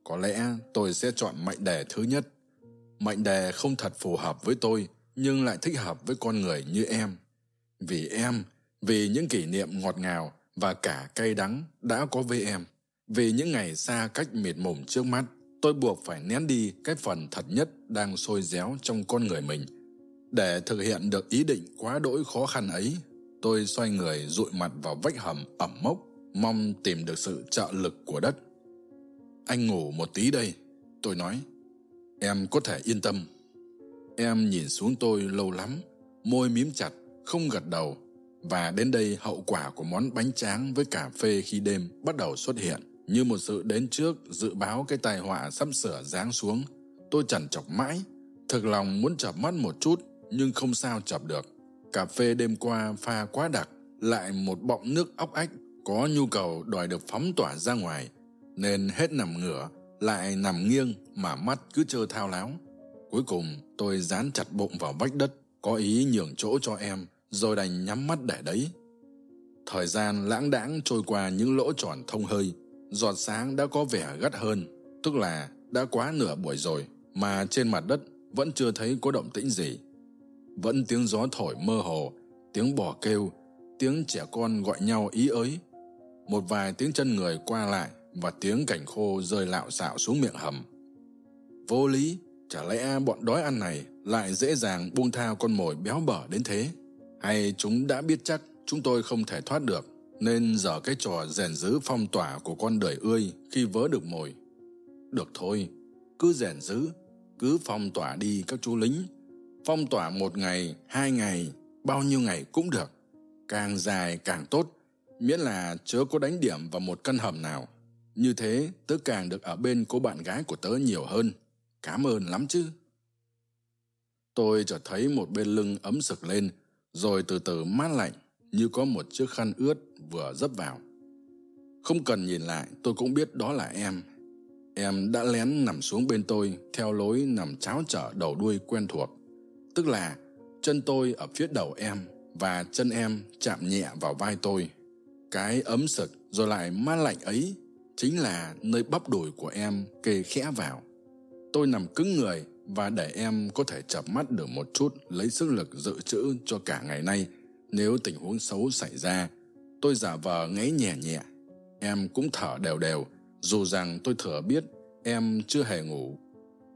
Có lẽ tôi sẽ chọn mệnh đề thứ nhất. Mệnh đề không thật phù hợp với tôi, nhưng lại thích hợp với con người như em. Vì em, vì những kỷ niệm ngọt ngào và cả cay đắng đã có với em. Vì những ngày xa cách mịt mùng trước mắt, tôi buộc phải nén đi cái phần thật nhất đang sôi réo trong con người mình. Để thực hiện được ý định quá đỗi khó khăn ấy tôi xoay người dụi mặt vào vách hầm ẩm mốc, mong tìm được sự trợ lực của đất. Anh ngủ một tí đây, tôi nói. Em có thể yên tâm. Em nhìn xuống tôi lâu lắm, môi mím chặt, không gật đầu. Và đến đây hậu quả của món bánh tráng với cà phê khi đêm bắt đầu xuất hiện. Như một sự đến trước, dự báo cái tai họa sắp sửa giáng xuống. Tôi chằn chọc mãi, thực lòng muốn chập mắt một chút, nhưng không sao chập được cà phê đêm qua pha quá đặc, lại một bọng nước óc ách, có nhu cầu đòi được phóng tỏa ra ngoài, nên hết nằm ngửa, lại nằm nghiêng mà mắt cứ trơ thao láo. Cuối cùng, tôi dán chặt bụng vào vách đất, có ý nhường chỗ cho em, rồi đành nhắm mắt để đấy. Thời gian lãng đãng trôi qua những lỗ tròn thông hơi, giọt sáng đã có vẻ gắt hơn, tức là đã quá nửa buổi rồi mà trên mặt đất vẫn chưa thấy có động tĩnh gì vẫn tiếng gió thổi mơ hồ, tiếng bò kêu, tiếng trẻ con gọi nhau ý ới. Một vài tiếng chân người qua lại và tiếng cảnh khô rơi lạo xạo xuống miệng hầm. Vô lý, chả lẽ bọn đói ăn này lại dễ dàng buông tha con mồi béo bở đến thế? Hay chúng đã biết chắc chúng tôi không thể thoát được, nên dở cái trò rèn giữ phong tỏa của con đời ươi khi vớ được mồi. Được thôi, cứ rèn giữ, cứ phong tỏa đi các chú lính phong tỏa một ngày, hai ngày, bao nhiêu ngày cũng được. Càng dài càng tốt, miễn là chớ có đánh điểm vào một căn hầm nào. Như thế, tớ càng được ở bên cô bạn gái của tớ nhiều hơn. Cảm ơn lắm chứ. Tôi chợt thấy một bên lưng ấm sực lên, rồi từ từ mát lạnh, như có một chiếc khăn ướt vừa dấp vào. Không cần nhìn lại, tôi cũng biết đó là em. Em đã lén nằm xuống bên tôi, theo lối nằm cháo trở đầu đuôi quen thuộc tức là, chân tôi ở phía đầu em và chân em chạm nhẹ vào vai tôi. Cái ấm sực rồi lại mát lạnh ấy chính là nơi bắp đùi của em kê khẽ vào. Tôi nằm cứng người và để em có thể chập mắt được một chút, lấy sức lực dự trữ cho cả ngày nay. Nếu tình huống xấu xảy ra, tôi giả vờ ngáy nhẹ nhẹ. Em cũng thở đều đều, dù rằng tôi thừa biết em chưa hề ngủ.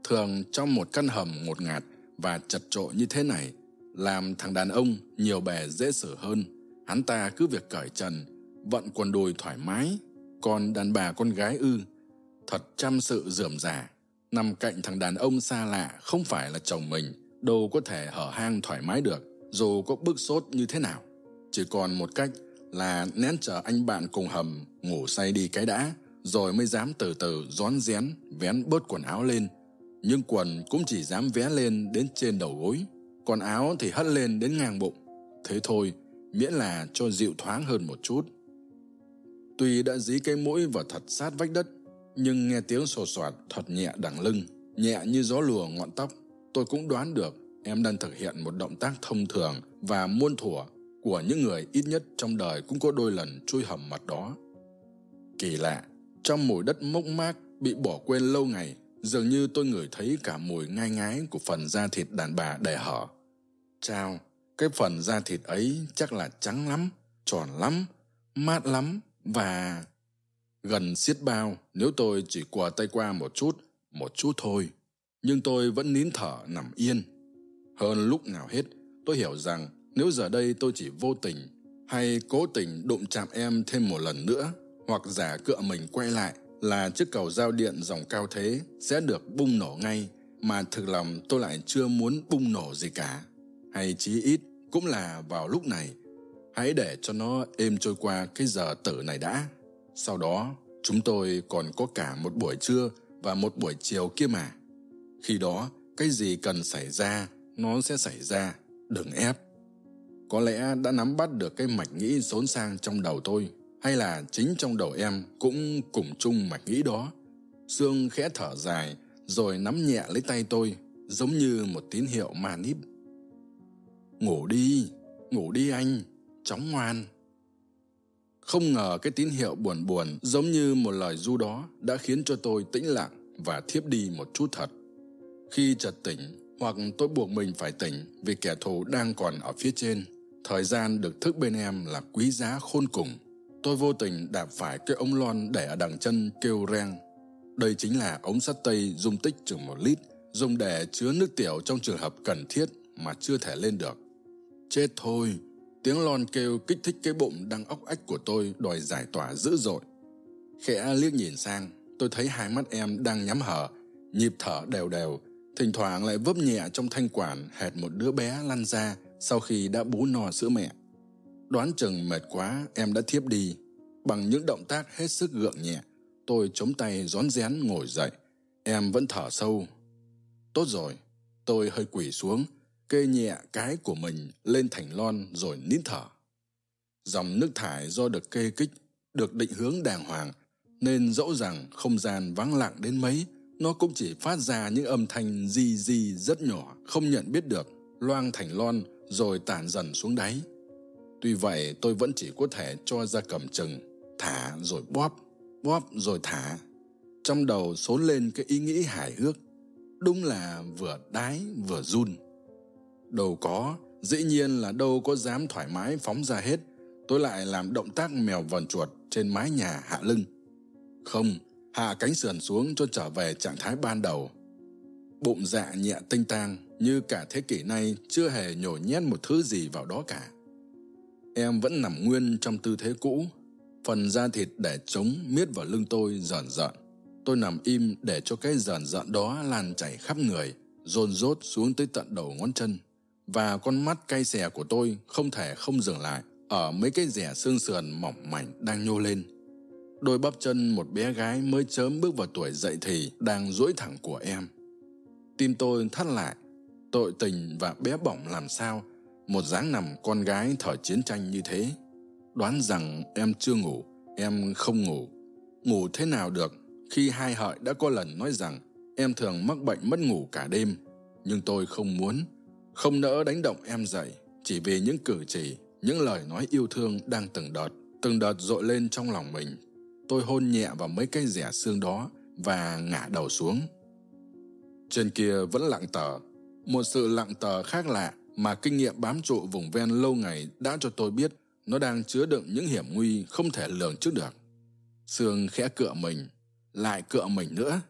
Thường trong một căn hầm ngột ngạt và chật trội như thế này, làm thằng đàn ông nhiều bè dễ xử hơn. Hắn ta cứ việc cởi trần, vận quần đùi thoải mái, còn đàn bà con gái ư. Thật chăm sự dườm già, nằm cạnh thằng đàn ông xa lạ không phải là chồng mình, đâu có thể hở hang thoải mái được, dù có bức sốt như thế nào. Chỉ còn một cách là nén chờ anh bạn cùng hầm, ngủ say đi cái đã, rồi mới dám từ từ rón rén vén bớt quần áo lên nhưng quần cũng chỉ dám vé lên đến trên đầu gối còn áo thì hất lên đến ngang bụng thế thôi miễn là cho dịu thoáng hơn một chút tuy đã dí cái mũi vào thật sát vách đất nhưng nghe tiếng sột soạt thật nhẹ đằng lưng nhẹ như gió lùa ngọn tóc, tôi cũng đoán được em đang thực hiện một động tác thông thường và muôn thuở của những người ít nhất trong đời cũng có đôi lần chui hầm mặt đó. Kỳ lạ, trong mùi đất mốc mát bị bỏ quên lâu ngày, dường như tôi ngửi thấy cả mùi ngai ngái của phần da thịt đàn bà để hở. Chao, cái phần da thịt ấy chắc là trắng lắm, tròn lắm, mát lắm và... Gần xiết bao nếu tôi chỉ quờ tay qua một chút, một chút thôi. Nhưng tôi vẫn nín thở nằm yên. Hơn lúc nào hết, tôi hiểu rằng nếu giờ đây tôi chỉ vô tình hay cố tình đụng chạm em thêm một lần nữa hoặc giả cựa mình quay lại là chiếc cầu giao điện dòng cao thế sẽ được bung nổ ngay mà thực lòng tôi lại chưa muốn bung nổ gì cả. Hay chí ít cũng là vào lúc này. Hãy để cho nó êm trôi qua cái giờ tử này đã. Sau đó, chúng tôi còn có cả một buổi trưa và một buổi chiều kia mà. Khi đó, cái gì cần xảy ra, nó sẽ xảy ra. Đừng ép. Có lẽ đã nắm bắt được cái mạch nghĩ xốn sang trong đầu tôi hay là chính trong đầu em cũng cùng chung mạch nghĩ đó. Sương khẽ thở dài, rồi nắm nhẹ lấy tay tôi, giống như một tín hiệu mà níp. Ngủ đi, ngủ đi anh, chóng ngoan. Không ngờ cái tín hiệu buồn buồn giống như một lời du đó đã khiến cho tôi tĩnh lặng và thiếp đi một chút thật. Khi chợt tỉnh, hoặc tôi buộc mình phải tỉnh vì kẻ thù đang còn ở phía trên, thời gian được thức bên em là quý giá khôn cùng. Tôi vô tình đạp phải cái ống lon để ở đằng chân kêu reng. Đây chính là ống sắt tây dung tích chừng một lít, dùng để chứa nước tiểu trong trường hợp cần thiết mà chưa thể lên được. Chết thôi, tiếng lon kêu kích thích cái bụng đang óc ách của tôi đòi giải tỏa dữ dội. Khẽ liếc nhìn sang, tôi thấy hai mắt em đang nhắm hở, nhịp thở đều đều, thỉnh thoảng lại vấp nhẹ trong thanh quản hệt một đứa bé lăn ra sau khi đã bú no sữa mẹ. Đoán chừng mệt quá, em đã thiếp đi. Bằng những động tác hết sức gượng nhẹ, tôi chống tay rón rén ngồi dậy. Em vẫn thở sâu. Tốt rồi, tôi hơi quỳ xuống, kê nhẹ cái của mình lên thành lon rồi nín thở. Dòng nước thải do được kê kích, được định hướng đàng hoàng, nên dẫu rằng không gian vắng lặng đến mấy, nó cũng chỉ phát ra những âm thanh di di rất nhỏ, không nhận biết được, loang thành lon rồi tản dần xuống đáy. Tuy vậy tôi vẫn chỉ có thể cho ra cầm chừng, thả rồi bóp, bóp rồi thả. Trong đầu xốn lên cái ý nghĩ hài hước, đúng là vừa đái vừa run. Đâu có, dĩ nhiên là đâu có dám thoải mái phóng ra hết, tôi lại làm động tác mèo vần chuột trên mái nhà hạ lưng. Không, hạ cánh sườn xuống cho trở về trạng thái ban đầu. Bụng dạ nhẹ tinh tang như cả thế kỷ nay chưa hề nhổ nhét một thứ gì vào đó cả. Em vẫn nằm nguyên trong tư thế cũ, phần da thịt để trống miết vào lưng tôi giòn dợn. Tôi nằm im để cho cái giòn dợn đó lan chảy khắp người, dồn rốt xuống tới tận đầu ngón chân. Và con mắt cay xè của tôi không thể không dừng lại ở mấy cái rẻ xương sườn mỏng mảnh đang nhô lên. Đôi bắp chân một bé gái mới chớm bước vào tuổi dậy thì đang duỗi thẳng của em. Tim tôi thắt lại, tội tình và bé bỏng làm sao một dáng nằm con gái thời chiến tranh như thế. Đoán rằng em chưa ngủ, em không ngủ. Ngủ thế nào được khi hai hợi đã có lần nói rằng em thường mắc bệnh mất ngủ cả đêm. Nhưng tôi không muốn, không nỡ đánh động em dậy chỉ vì những cử chỉ, những lời nói yêu thương đang từng đợt, từng đợt dội lên trong lòng mình. Tôi hôn nhẹ vào mấy cái rẻ xương đó và ngả đầu xuống. Trên kia vẫn lặng tờ, một sự lặng tờ khác lạ mà kinh nghiệm bám trụ vùng ven lâu ngày đã cho tôi biết nó đang chứa đựng những hiểm nguy không thể lường trước được. Sương khẽ cựa mình, lại cựa mình nữa.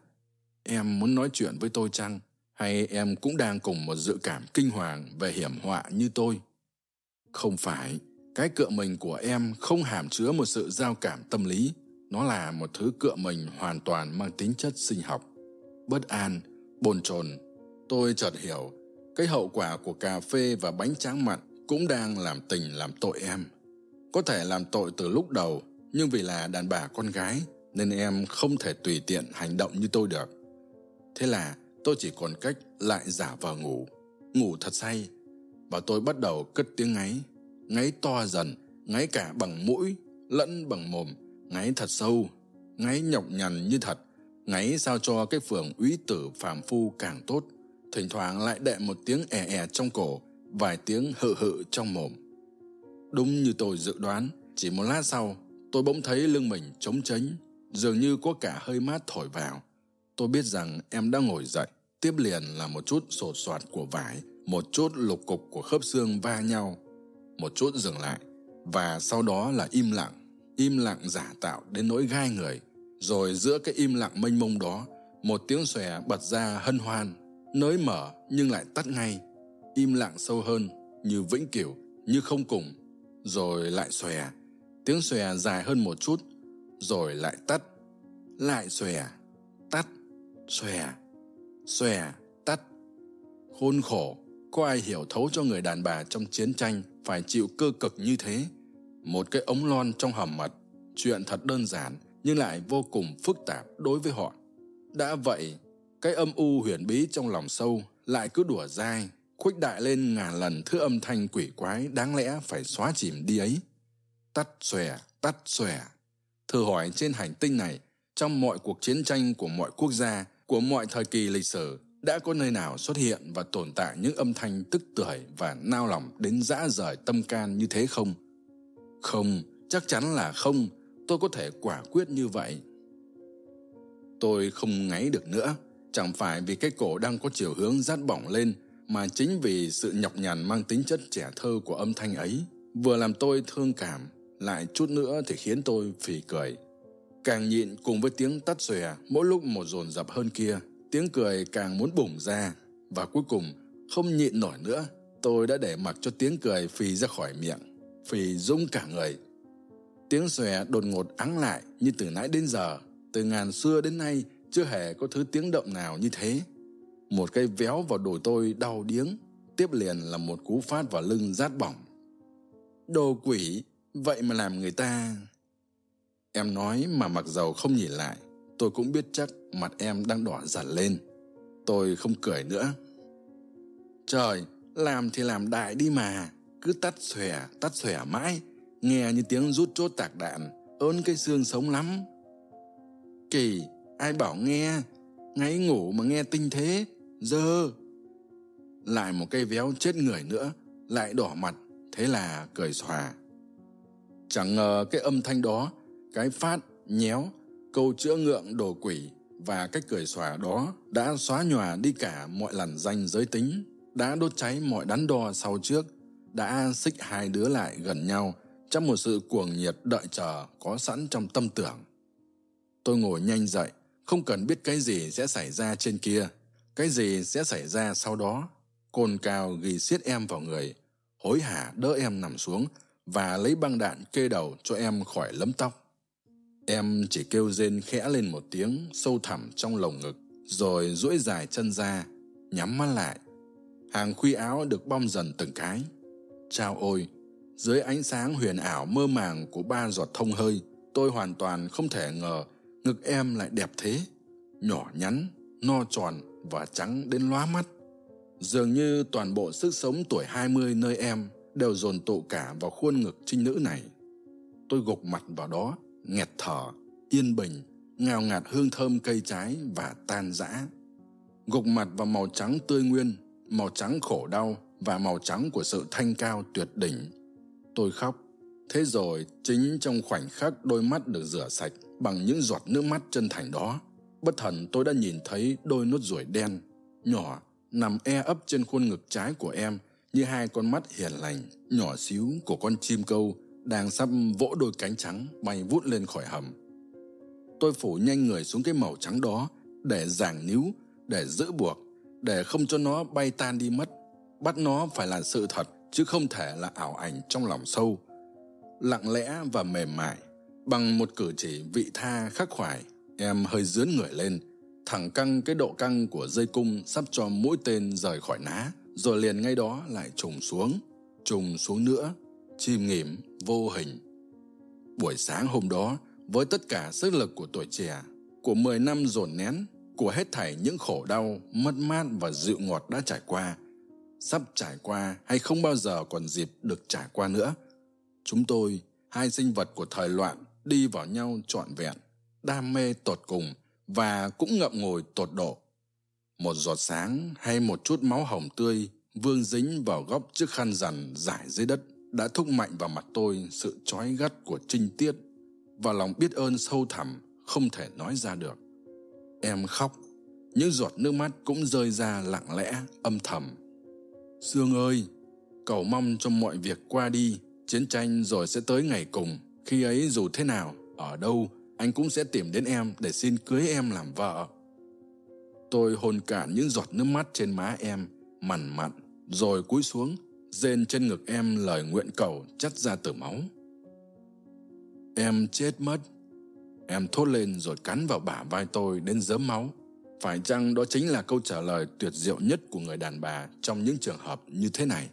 Em muốn nói chuyện với tôi chăng? Hay em cũng đang cùng một dự cảm kinh hoàng về hiểm họa như tôi? Không phải, cái cựa mình của em không hàm chứa một sự giao cảm tâm lý. Nó là một thứ cựa mình hoàn toàn mang tính chất sinh học. Bất an, bồn chồn, tôi chợt hiểu cái hậu quả của cà phê và bánh tráng mặn cũng đang làm tình làm tội em. Có thể làm tội từ lúc đầu, nhưng vì là đàn bà con gái, nên em không thể tùy tiện hành động như tôi được. Thế là tôi chỉ còn cách lại giả vờ ngủ, ngủ thật say. Và tôi bắt đầu cất tiếng ngáy, ngáy to dần, ngáy cả bằng mũi, lẫn bằng mồm, ngáy thật sâu, ngáy nhọc nhằn như thật, ngáy sao cho cái phường úy tử phàm phu càng tốt thỉnh thoảng lại đệm một tiếng è è trong cổ, vài tiếng hự hự trong mồm. Đúng như tôi dự đoán, chỉ một lát sau, tôi bỗng thấy lưng mình trống chánh dường như có cả hơi mát thổi vào. Tôi biết rằng em đã ngồi dậy, tiếp liền là một chút sột soạt của vải, một chút lục cục của khớp xương va nhau. Một chút dừng lại, và sau đó là im lặng im lặng giả tạo đến nỗi gai người. Rồi giữa cái im lặng mênh mông đó, một tiếng xòe bật ra hân hoan nới mở nhưng lại tắt ngay, im lặng sâu hơn như vĩnh cửu, như không cùng. Rồi lại xòe, tiếng xòe dài hơn một chút, rồi lại tắt. Lại xòe, tắt, xòe xòe, tắt. Khôn khổ, có ai hiểu thấu cho người đàn bà trong chiến tranh phải chịu cơ cực như thế? Một cái ống lon trong hầm mật, chuyện thật đơn giản nhưng lại vô cùng phức tạp đối với họ. Đã vậy cái âm u huyền bí trong lòng sâu lại cứ đùa dai, khuếch đại lên ngàn lần thứ âm thanh quỷ quái đáng lẽ phải xóa chìm đi ấy. Tắt xòe tắt xòe. Thử hỏi trên hành tinh này, trong mọi cuộc chiến tranh của mọi quốc gia, của mọi thời kỳ lịch sử, đã có nơi nào xuất hiện và tồn tại những âm thanh tức tưởi và nao lòng đến dã rời tâm can như thế không? Không, chắc chắn là không. Tôi có thể quả quyết như vậy. Tôi không ngáy được nữa chẳng phải vì cái cổ đang có chiều hướng rát bỏng lên, mà chính vì sự nhọc nhằn mang tính chất trẻ thơ của âm thanh ấy. Vừa làm tôi thương cảm, lại chút nữa thì khiến tôi phì cười. Càng nhịn cùng với tiếng tắt xòe, mỗi lúc một dồn dập hơn kia, tiếng cười càng muốn bùng ra. Và cuối cùng, không nhịn nổi nữa, tôi đã để mặc cho tiếng cười phì ra khỏi miệng, phì rung cả người. Tiếng xòe đột ngột ắng lại như từ nãy đến giờ, từ ngàn xưa đến nay chưa hề có thứ tiếng động nào như thế. Một cây véo vào đùi tôi đau điếng, tiếp liền là một cú phát vào lưng rát bỏng. Đồ quỷ, vậy mà làm người ta. Em nói mà mặc dầu không nhìn lại, tôi cũng biết chắc mặt em đang đỏ dần lên. Tôi không cười nữa. Trời, làm thì làm đại đi mà, cứ tắt xòe tắt xòe mãi, nghe như tiếng rút chốt tạc đạn ơn cái xương sống lắm. Kỳ ai bảo nghe, ngáy ngủ mà nghe tinh thế, dơ. Lại một cây véo chết người nữa, lại đỏ mặt, thế là cười xòa. Chẳng ngờ cái âm thanh đó, cái phát, nhéo, câu chữa ngượng, đồ quỷ và cách cười xòa đó đã xóa nhòa đi cả mọi lằn danh giới tính, đã đốt cháy mọi đắn đo sau trước, đã xích hai đứa lại gần nhau trong một sự cuồng nhiệt đợi chờ có sẵn trong tâm tưởng. Tôi ngồi nhanh dậy không cần biết cái gì sẽ xảy ra trên kia, cái gì sẽ xảy ra sau đó. Cồn cao ghi xiết em vào người, hối hả đỡ em nằm xuống và lấy băng đạn kê đầu cho em khỏi lấm tóc. Em chỉ kêu rên khẽ lên một tiếng sâu thẳm trong lồng ngực, rồi duỗi dài chân ra, nhắm mắt lại. Hàng khuy áo được bong dần từng cái. Chao ôi, dưới ánh sáng huyền ảo mơ màng của ba giọt thông hơi, tôi hoàn toàn không thể ngờ ngực em lại đẹp thế, nhỏ nhắn, no tròn và trắng đến lóa mắt. Dường như toàn bộ sức sống tuổi hai mươi nơi em đều dồn tụ cả vào khuôn ngực trinh nữ này. Tôi gục mặt vào đó, nghẹt thở, yên bình, ngào ngạt hương thơm cây trái và tan rã. Gục mặt vào màu trắng tươi nguyên, màu trắng khổ đau và màu trắng của sự thanh cao tuyệt đỉnh. Tôi khóc. Thế rồi chính trong khoảnh khắc đôi mắt được rửa sạch bằng những giọt nước mắt chân thành đó. Bất thần tôi đã nhìn thấy đôi nốt ruồi đen, nhỏ, nằm e ấp trên khuôn ngực trái của em, như hai con mắt hiền lành, nhỏ xíu của con chim câu đang sắp vỗ đôi cánh trắng bay vút lên khỏi hầm. Tôi phủ nhanh người xuống cái màu trắng đó để giảng níu, để giữ buộc, để không cho nó bay tan đi mất. Bắt nó phải là sự thật, chứ không thể là ảo ảnh trong lòng sâu. Lặng lẽ và mềm mại bằng một cử chỉ vị tha khắc khoải, em hơi dướn người lên, thẳng căng cái độ căng của dây cung sắp cho mũi tên rời khỏi ná, rồi liền ngay đó lại trùng xuống trùng xuống nữa, chìm nghỉm, vô hình. Buổi sáng hôm đó, với tất cả sức lực của tuổi trẻ, của mười năm dồn nén, của hết thảy những khổ đau, mất mát và dịu ngọt đã trải qua, sắp trải qua hay không bao giờ còn dịp được trải qua nữa, chúng tôi, hai sinh vật của thời loạn đi vào nhau trọn vẹn đam mê tột cùng và cũng ngậm ngùi tột độ. Một giọt sáng hay một chút máu hồng tươi vương dính vào góc chiếc khăn rằn rải dưới đất đã thúc mạnh vào mặt tôi sự trói gắt của trinh tiết và lòng biết ơn sâu thẳm không thể nói ra được. Em khóc, những giọt nước mắt cũng rơi ra lặng lẽ, âm thầm. Sương ơi, cầu mong cho mọi việc qua đi, chiến tranh rồi sẽ tới ngày cùng. Khi ấy dù thế nào, ở đâu, anh cũng sẽ tìm đến em để xin cưới em làm vợ. Tôi hôn cạn những giọt nước mắt trên má em, mằn mặn, rồi cúi xuống, rên trên ngực em lời nguyện cầu chắt ra từ máu. Em chết mất. Em thốt lên rồi cắn vào bả vai tôi đến dớm máu. Phải chăng đó chính là câu trả lời tuyệt diệu nhất của người đàn bà trong những trường hợp như thế này?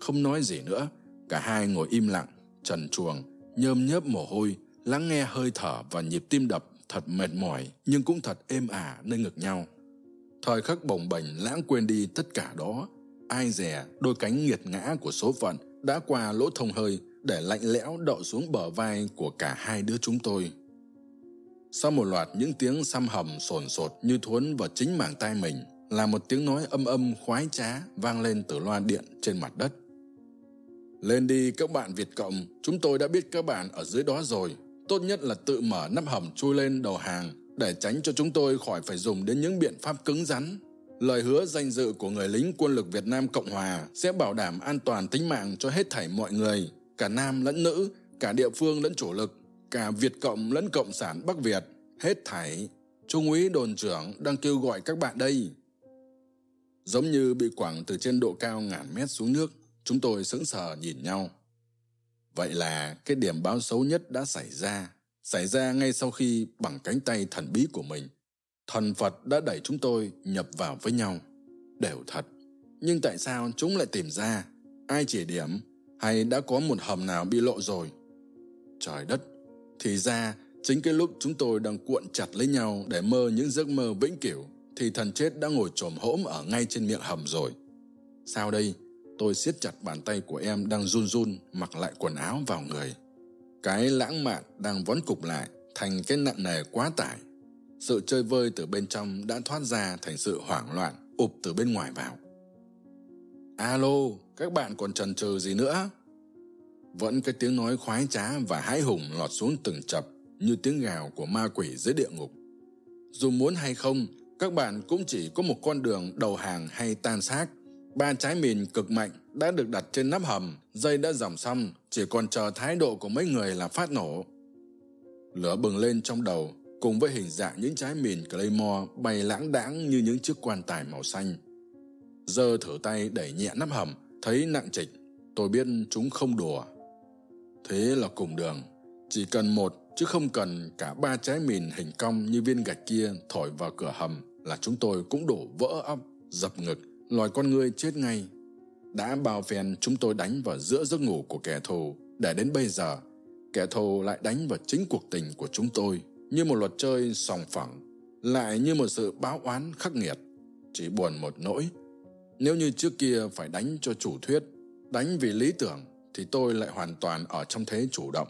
Không nói gì nữa, cả hai ngồi im lặng, trần chuồng nhơm nhớp mồ hôi, lắng nghe hơi thở và nhịp tim đập thật mệt mỏi nhưng cũng thật êm ả nơi ngực nhau. Thời khắc bồng bềnh lãng quên đi tất cả đó. Ai dè đôi cánh nghiệt ngã của số phận đã qua lỗ thông hơi để lạnh lẽo đậu xuống bờ vai của cả hai đứa chúng tôi. Sau một loạt những tiếng xăm hầm sồn sột như thuấn vào chính mảng tai mình, là một tiếng nói âm âm khoái trá vang lên từ loa điện trên mặt đất. Lên đi các bạn Việt Cộng, chúng tôi đã biết các bạn ở dưới đó rồi. Tốt nhất là tự mở nắp hầm chui lên đầu hàng để tránh cho chúng tôi khỏi phải dùng đến những biện pháp cứng rắn. Lời hứa danh dự của người lính quân lực Việt Nam Cộng Hòa sẽ bảo đảm an toàn tính mạng cho hết thảy mọi người, cả nam lẫn nữ, cả địa phương lẫn chủ lực, cả Việt Cộng lẫn Cộng sản Bắc Việt, hết thảy. Trung úy đồn trưởng đang kêu gọi các bạn đây. Giống như bị quẳng từ trên độ cao ngàn mét xuống nước, chúng tôi sững sờ nhìn nhau. Vậy là cái điểm báo xấu nhất đã xảy ra, xảy ra ngay sau khi bằng cánh tay thần bí của mình. Thần Phật đã đẩy chúng tôi nhập vào với nhau. Đều thật. Nhưng tại sao chúng lại tìm ra? Ai chỉ điểm? Hay đã có một hầm nào bị lộ rồi? Trời đất! Thì ra, chính cái lúc chúng tôi đang cuộn chặt lấy nhau để mơ những giấc mơ vĩnh cửu, thì thần chết đã ngồi trồm hỗm ở ngay trên miệng hầm rồi. Sao đây? Tôi siết chặt bàn tay của em đang run run mặc lại quần áo vào người. Cái lãng mạn đang vón cục lại thành cái nặng nề quá tải. Sự chơi vơi từ bên trong đã thoát ra thành sự hoảng loạn ụp từ bên ngoài vào. Alo, các bạn còn chần chừ gì nữa? Vẫn cái tiếng nói khoái trá và hãi hùng lọt xuống từng chập như tiếng gào của ma quỷ dưới địa ngục. Dù muốn hay không, các bạn cũng chỉ có một con đường đầu hàng hay tan xác Ba trái mìn cực mạnh đã được đặt trên nắp hầm, dây đã dòng xong, chỉ còn chờ thái độ của mấy người là phát nổ. Lửa bừng lên trong đầu, cùng với hình dạng những trái mìn Claymore bay lãng đãng như những chiếc quan tài màu xanh. Giờ thử tay đẩy nhẹ nắp hầm, thấy nặng trịch, tôi biết chúng không đùa. Thế là cùng đường, chỉ cần một chứ không cần cả ba trái mìn hình cong như viên gạch kia thổi vào cửa hầm là chúng tôi cũng đổ vỡ óc, dập ngực loài con người chết ngay. Đã bao phen chúng tôi đánh vào giữa giấc ngủ của kẻ thù, để đến bây giờ, kẻ thù lại đánh vào chính cuộc tình của chúng tôi, như một luật chơi sòng phẳng, lại như một sự báo oán khắc nghiệt. Chỉ buồn một nỗi, nếu như trước kia phải đánh cho chủ thuyết, đánh vì lý tưởng, thì tôi lại hoàn toàn ở trong thế chủ động.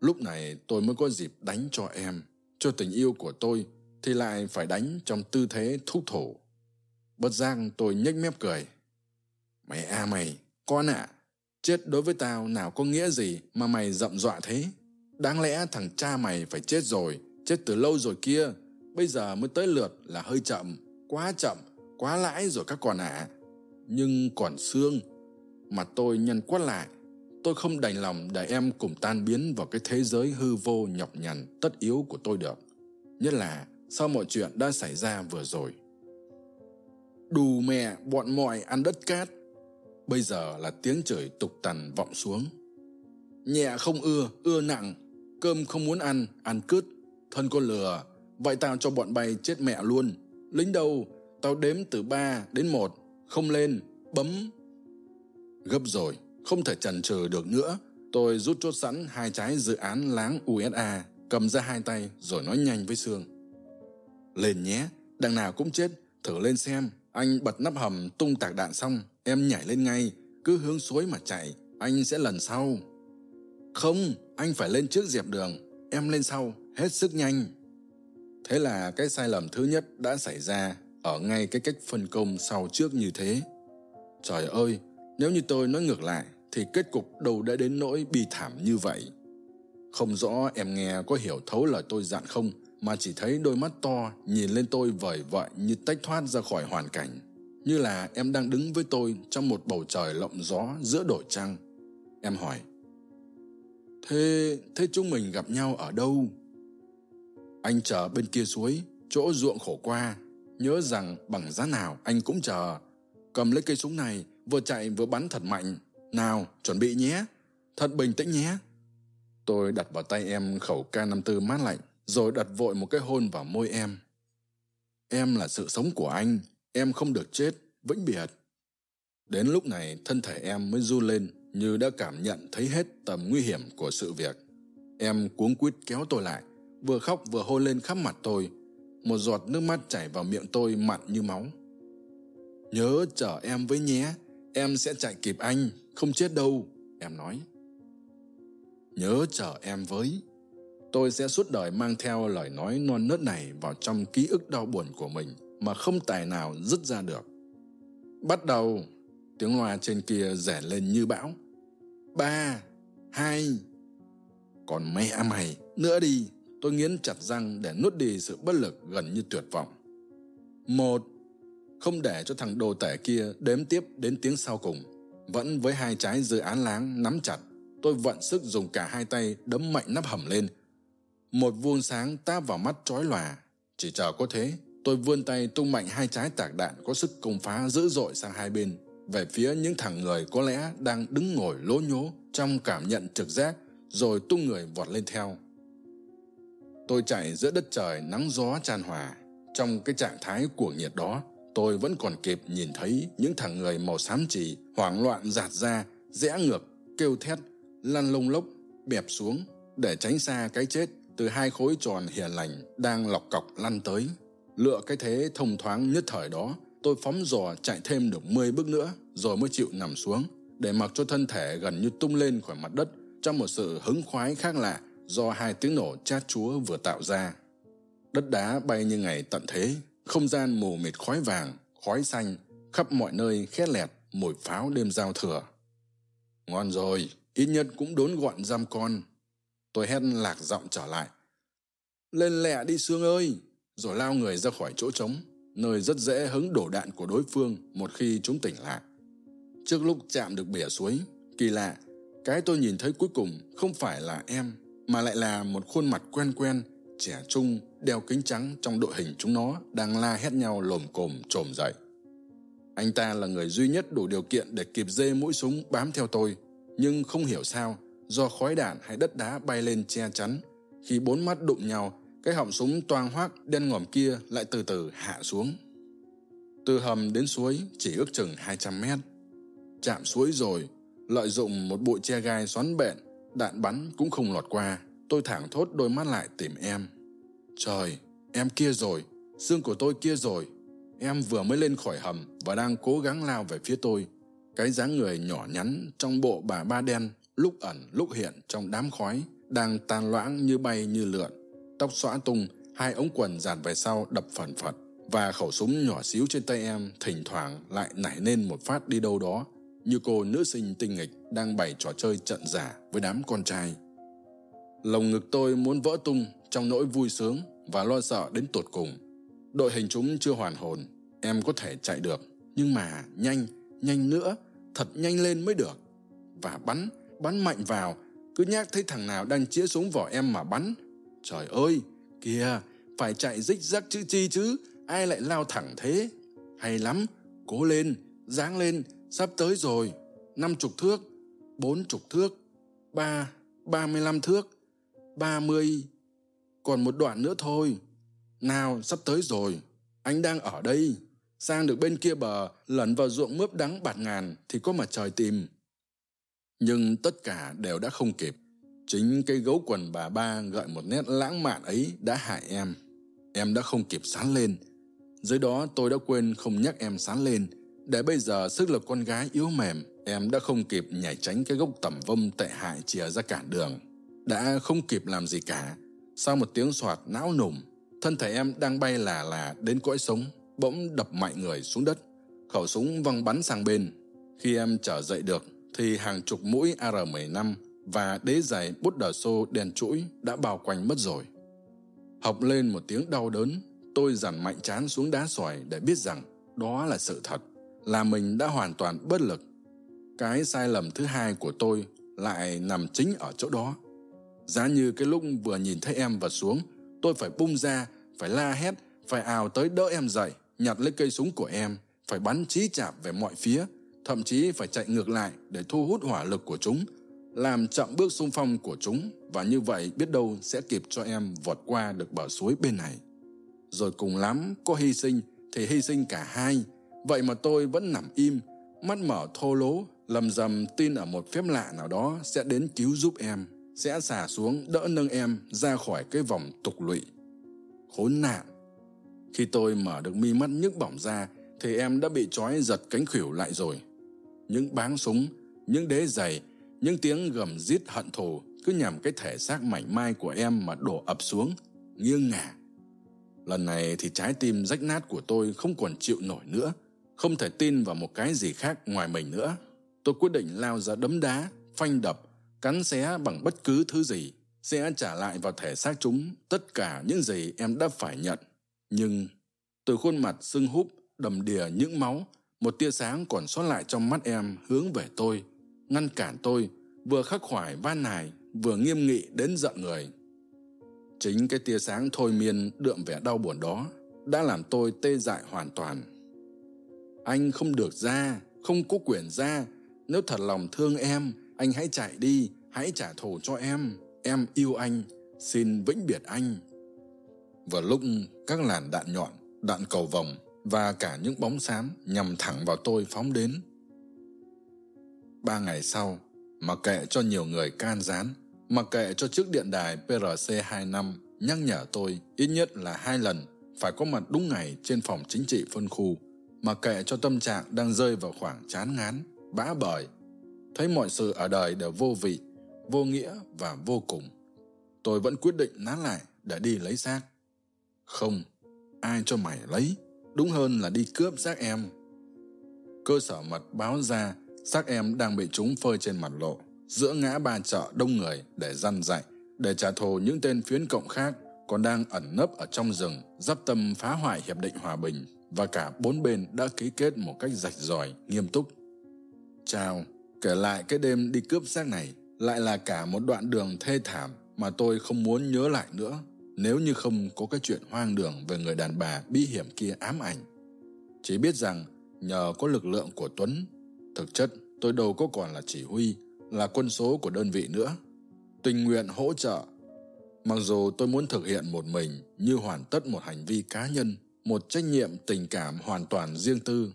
Lúc này tôi mới có dịp đánh cho em, cho tình yêu của tôi, thì lại phải đánh trong tư thế thúc thủ. Bất giác tôi nhếch mép cười. Mày à mày, con ạ, à, chết đối với tao nào có nghĩa gì mà mày rậm dọa thế? Đáng lẽ thằng cha mày phải chết rồi, chết từ lâu rồi kia, bây giờ mới tới lượt là hơi chậm, quá chậm, quá lãi rồi các con ạ. À. Nhưng còn xương, mặt tôi nhăn quát lại, tôi không đành lòng để em cùng tan biến vào cái thế giới hư vô nhọc nhằn tất yếu của tôi được. Nhất là sau mọi chuyện đã xảy ra vừa rồi đù mẹ bọn mọi ăn đất cát. Bây giờ là tiếng chửi tục tằn vọng xuống. Nhẹ không ưa ưa nặng. Cơm không muốn ăn ăn cứt. Thân con lừa, vậy tao cho bọn bay chết mẹ luôn. Lính đâu? Tao đếm từ ba đến một. Không lên, bấm. Gấp rồi, không thể chần chừ được nữa. Tôi rút chốt sẵn hai trái dự án láng usa cầm ra hai tay rồi nói nhanh với sương. Lên nhé, đằng nào cũng chết, thử lên xem anh bật nắp hầm tung tạc đạn xong, em nhảy lên ngay, cứ hướng suối mà chạy, anh sẽ lần sau. Không, anh phải lên trước dẹp đường, em lên sau, hết sức nhanh. Thế là cái sai lầm thứ nhất đã xảy ra ở ngay cái cách phân công sau trước như thế. Trời ơi, nếu như tôi nói ngược lại, thì kết cục đâu đã đến nỗi bi thảm như vậy. Không rõ em nghe có hiểu thấu lời tôi dặn không, mà chỉ thấy đôi mắt to nhìn lên tôi vời vợi như tách thoát ra khỏi hoàn cảnh. Như là em đang đứng với tôi trong một bầu trời lộng gió giữa đổi trăng. Em hỏi, Thế, thế chúng mình gặp nhau ở đâu? Anh chờ bên kia suối, chỗ ruộng khổ qua. Nhớ rằng bằng giá nào anh cũng chờ. Cầm lấy cây súng này, vừa chạy vừa bắn thật mạnh. Nào, chuẩn bị nhé. Thật bình tĩnh nhé. Tôi đặt vào tay em khẩu K54 mát lạnh, rồi đặt vội một cái hôn vào môi em. Em là sự sống của anh, em không được chết, vĩnh biệt. Đến lúc này, thân thể em mới run lên như đã cảm nhận thấy hết tầm nguy hiểm của sự việc. Em cuống quýt kéo tôi lại, vừa khóc vừa hôn lên khắp mặt tôi. Một giọt nước mắt chảy vào miệng tôi mặn như máu. Nhớ chở em với nhé, em sẽ chạy kịp anh, không chết đâu, em nói. Nhớ chở em với. Tôi sẽ suốt đời mang theo lời nói non nớt này vào trong ký ức đau buồn của mình mà không tài nào dứt ra được. Bắt đầu, tiếng loa trên kia rẻ lên như bão. Ba, hai, còn mẹ à mày, nữa đi, tôi nghiến chặt răng để nuốt đi sự bất lực gần như tuyệt vọng. Một, không để cho thằng đồ tể kia đếm tiếp đến tiếng sau cùng. Vẫn với hai trái dự án láng nắm chặt, tôi vận sức dùng cả hai tay đấm mạnh nắp hầm lên. Một vuông sáng táp vào mắt trói lòa. Chỉ chờ có thế, tôi vươn tay tung mạnh hai trái tạc đạn có sức công phá dữ dội sang hai bên, về phía những thằng người có lẽ đang đứng ngồi lố nhố trong cảm nhận trực giác, rồi tung người vọt lên theo. Tôi chạy giữa đất trời nắng gió tràn hòa. Trong cái trạng thái cuồng nhiệt đó, tôi vẫn còn kịp nhìn thấy những thằng người màu xám trì hoảng loạn giạt ra, rẽ ngược, kêu thét, lăn lông lốc, bẹp xuống để tránh xa cái chết từ hai khối tròn hiền lành đang lọc cọc lăn tới. Lựa cái thế thông thoáng nhất thời đó, tôi phóng dò chạy thêm được 10 bước nữa rồi mới chịu nằm xuống để mặc cho thân thể gần như tung lên khỏi mặt đất trong một sự hứng khoái khác lạ do hai tiếng nổ chát chúa vừa tạo ra. Đất đá bay như ngày tận thế, không gian mù mịt khói vàng, khói xanh, khắp mọi nơi khét lẹt mùi pháo đêm giao thừa. Ngon rồi, ít nhất cũng đốn gọn giam con. Tôi hét lạc giọng trở lại. Lên lẹ đi Sương ơi! Rồi lao người ra khỏi chỗ trống, nơi rất dễ hứng đổ đạn của đối phương một khi chúng tỉnh lại. Trước lúc chạm được bỉa suối, kỳ lạ, cái tôi nhìn thấy cuối cùng không phải là em, mà lại là một khuôn mặt quen quen, trẻ trung, đeo kính trắng trong đội hình chúng nó đang la hét nhau lồm cồm trồm dậy. Anh ta là người duy nhất đủ điều kiện để kịp dê mũi súng bám theo tôi, nhưng không hiểu sao, do khói đạn hay đất đá bay lên che chắn, khi bốn mắt đụng nhau, cái họng súng toang hoác đen ngòm kia lại từ từ hạ xuống. Từ hầm đến suối chỉ ước chừng 200 mét. Chạm suối rồi, lợi dụng một bụi che gai xoắn bện, đạn bắn cũng không lọt qua. Tôi thẳng thốt đôi mắt lại tìm em. Trời, em kia rồi, xương của tôi kia rồi. Em vừa mới lên khỏi hầm và đang cố gắng lao về phía tôi. Cái dáng người nhỏ nhắn trong bộ bà ba đen, lúc ẩn lúc hiện trong đám khói, đang tan loãng như bay như lượn. Tóc xõa tung, hai ống quần dạt về sau đập phần phật và khẩu súng nhỏ xíu trên tay em thỉnh thoảng lại nảy lên một phát đi đâu đó như cô nữ sinh tinh nghịch đang bày trò chơi trận giả với đám con trai. Lồng ngực tôi muốn vỡ tung trong nỗi vui sướng và lo sợ đến tột cùng. Đội hình chúng chưa hoàn hồn, em có thể chạy được, nhưng mà nhanh, nhanh nữa, thật nhanh lên mới được. Và bắn, bắn mạnh vào, cứ nhắc thấy thằng nào đang chĩa súng vỏ em mà bắn. Trời ơi, kìa, phải chạy rích rắc chữ chi chứ, ai lại lao thẳng thế? Hay lắm, cố lên, dáng lên, sắp tới rồi. Năm chục thước, bốn chục thước, ba, ba mươi lăm thước, ba mươi. Còn một đoạn nữa thôi. Nào, sắp tới rồi. Anh đang ở đây. Sang được bên kia bờ, lẩn vào ruộng mướp đắng bạt ngàn thì có mà trời tìm. Nhưng tất cả đều đã không kịp. Chính cái gấu quần bà ba gợi một nét lãng mạn ấy đã hại em. Em đã không kịp sán lên. Dưới đó tôi đã quên không nhắc em sán lên. Để bây giờ sức lực con gái yếu mềm, em đã không kịp nhảy tránh cái gốc tẩm vông tệ hại chìa ra cản đường. Đã không kịp làm gì cả. Sau một tiếng soạt não nùng, thân thể em đang bay là là đến cõi sống bỗng đập mạnh người xuống đất khẩu súng văng bắn sang bên khi em trở dậy được thì hàng chục mũi ar 15 và đế giày bút đờ xô đèn chuỗi đã bao quanh mất rồi. Học lên một tiếng đau đớn, tôi dằn mạnh chán xuống đá sỏi để biết rằng đó là sự thật, là mình đã hoàn toàn bất lực. Cái sai lầm thứ hai của tôi lại nằm chính ở chỗ đó. Giá như cái lúc vừa nhìn thấy em vật xuống, tôi phải bung ra, phải la hét, phải ào tới đỡ em dậy, nhặt lấy cây súng của em, phải bắn chí chạm về mọi phía thậm chí phải chạy ngược lại để thu hút hỏa lực của chúng, làm chậm bước xung phong của chúng, và như vậy biết đâu sẽ kịp cho em vọt qua được bờ suối bên này. Rồi cùng lắm, có hy sinh thì hy sinh cả hai. Vậy mà tôi vẫn nằm im, mắt mở thô lố lầm rầm tin ở một phép lạ nào đó sẽ đến cứu giúp em, sẽ xả xuống đỡ nâng em ra khỏi cái vòng tục lụy. Khốn nạn! Khi tôi mở được mi mắt nhức bỏng ra thì em đã bị trói giật cánh khỉu lại rồi những báng súng, những đế giày, những tiếng gầm rít hận thù cứ nhằm cái thể xác mảnh mai của em mà đổ ập xuống, nghiêng ngả. Lần này thì trái tim rách nát của tôi không còn chịu nổi nữa, không thể tin vào một cái gì khác ngoài mình nữa. Tôi quyết định lao ra đấm đá, phanh đập, cắn xé bằng bất cứ thứ gì, sẽ trả lại vào thể xác chúng tất cả những gì em đã phải nhận. Nhưng, từ khuôn mặt sưng húp, đầm đìa những máu một tia sáng còn sót lại trong mắt em hướng về tôi, ngăn cản tôi, vừa khắc khoải, van nài, vừa nghiêm nghị đến giận người. Chính cái tia sáng thôi miên đượm vẻ đau buồn đó đã làm tôi tê dại hoàn toàn. Anh không được ra, không có quyền ra. Nếu thật lòng thương em, anh hãy chạy đi, hãy trả thù cho em. Em yêu anh, xin vĩnh biệt anh. Vào lúc các làn đạn nhọn, đạn cầu vòng và cả những bóng xám nhằm thẳng vào tôi phóng đến. Ba ngày sau, mặc kệ cho nhiều người can gián, mặc kệ cho chiếc điện đài prc 25 nhắc nhở tôi ít nhất là hai lần phải có mặt đúng ngày trên phòng chính trị phân khu, mặc kệ cho tâm trạng đang rơi vào khoảng chán ngán, bã bời. Thấy mọi sự ở đời đều vô vị, vô nghĩa và vô cùng, tôi vẫn quyết định nán lại để đi lấy xác. Không, ai cho mày lấy? Đúng hơn là đi cướp xác em. Cơ sở mật báo ra xác em đang bị chúng phơi trên mặt lộ, giữa ngã ba chợ đông người để răn dạy, để trả thù những tên phiến cộng khác còn đang ẩn nấp ở trong rừng, dắp tâm phá hoại hiệp định hòa bình và cả bốn bên đã ký kết một cách rạch ròi, nghiêm túc. Chào, kể lại cái đêm đi cướp xác này lại là cả một đoạn đường thê thảm mà tôi không muốn nhớ lại nữa nếu như không có cái chuyện hoang đường về người đàn bà bí hiểm kia ám ảnh, chỉ biết rằng nhờ có lực lượng của tuấn, thực chất tôi đâu có còn là chỉ huy, là quân số của đơn vị nữa. Tình nguyện hỗ trợ. Mặc dù tôi muốn thực hiện một mình như hoàn tất một hành vi cá nhân, một trách nhiệm tình cảm hoàn toàn riêng tư.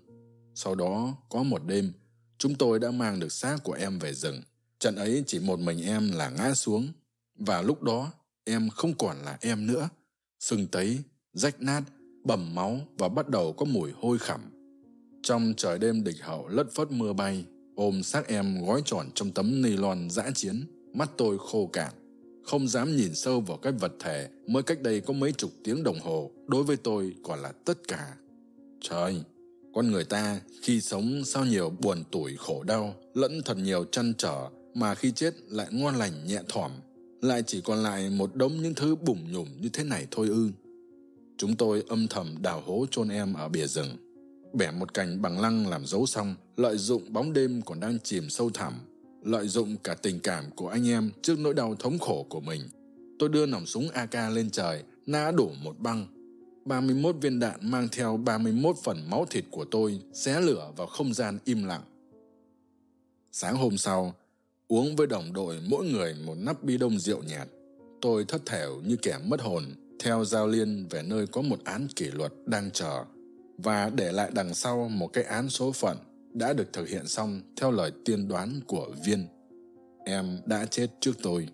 Sau đó, có một đêm, chúng tôi đã mang được xác của em về rừng. Trận ấy chỉ một mình em là ngã xuống. Và lúc đó em không còn là em nữa. Sưng tấy, rách nát, bầm máu và bắt đầu có mùi hôi khẩm trong trời đêm địch hậu lất phất mưa bay, ôm xác em gói tròn trong tấm nylon dã chiến, mắt tôi khô cạn. Không dám nhìn sâu vào cái vật thể, mới cách đây có mấy chục tiếng đồng hồ, đối với tôi còn là tất cả. Trời, con người ta khi sống sao nhiều buồn tủi khổ đau, lẫn thật nhiều chăn trở, mà khi chết lại ngon lành nhẹ thỏm lại chỉ còn lại một đống những thứ bủng nhủm như thế này thôi ư. Chúng tôi âm thầm đào hố chôn em ở bìa rừng. Bẻ một cành bằng lăng làm dấu xong lợi dụng bóng đêm còn đang chìm sâu thẳm lợi dụng cả tình cảm của anh em trước nỗi đau thống khổ của mình. Tôi đưa nòng súng ak lên trời nã đổ một băng. 31 viên đạn mang theo 31 phần máu thịt của tôi xé lửa vào không gian im lặng. Sáng hôm sau, uống với đồng đội mỗi người một nắp bi đông rượu nhạt, tôi thất thểu như kẻ mất hồn theo giao liên về nơi có một án kỷ luật đang chờ và để lại đằng sau một cái án số phận đã được thực hiện xong theo lời tiên đoán của viên. Em đã chết trước tôi.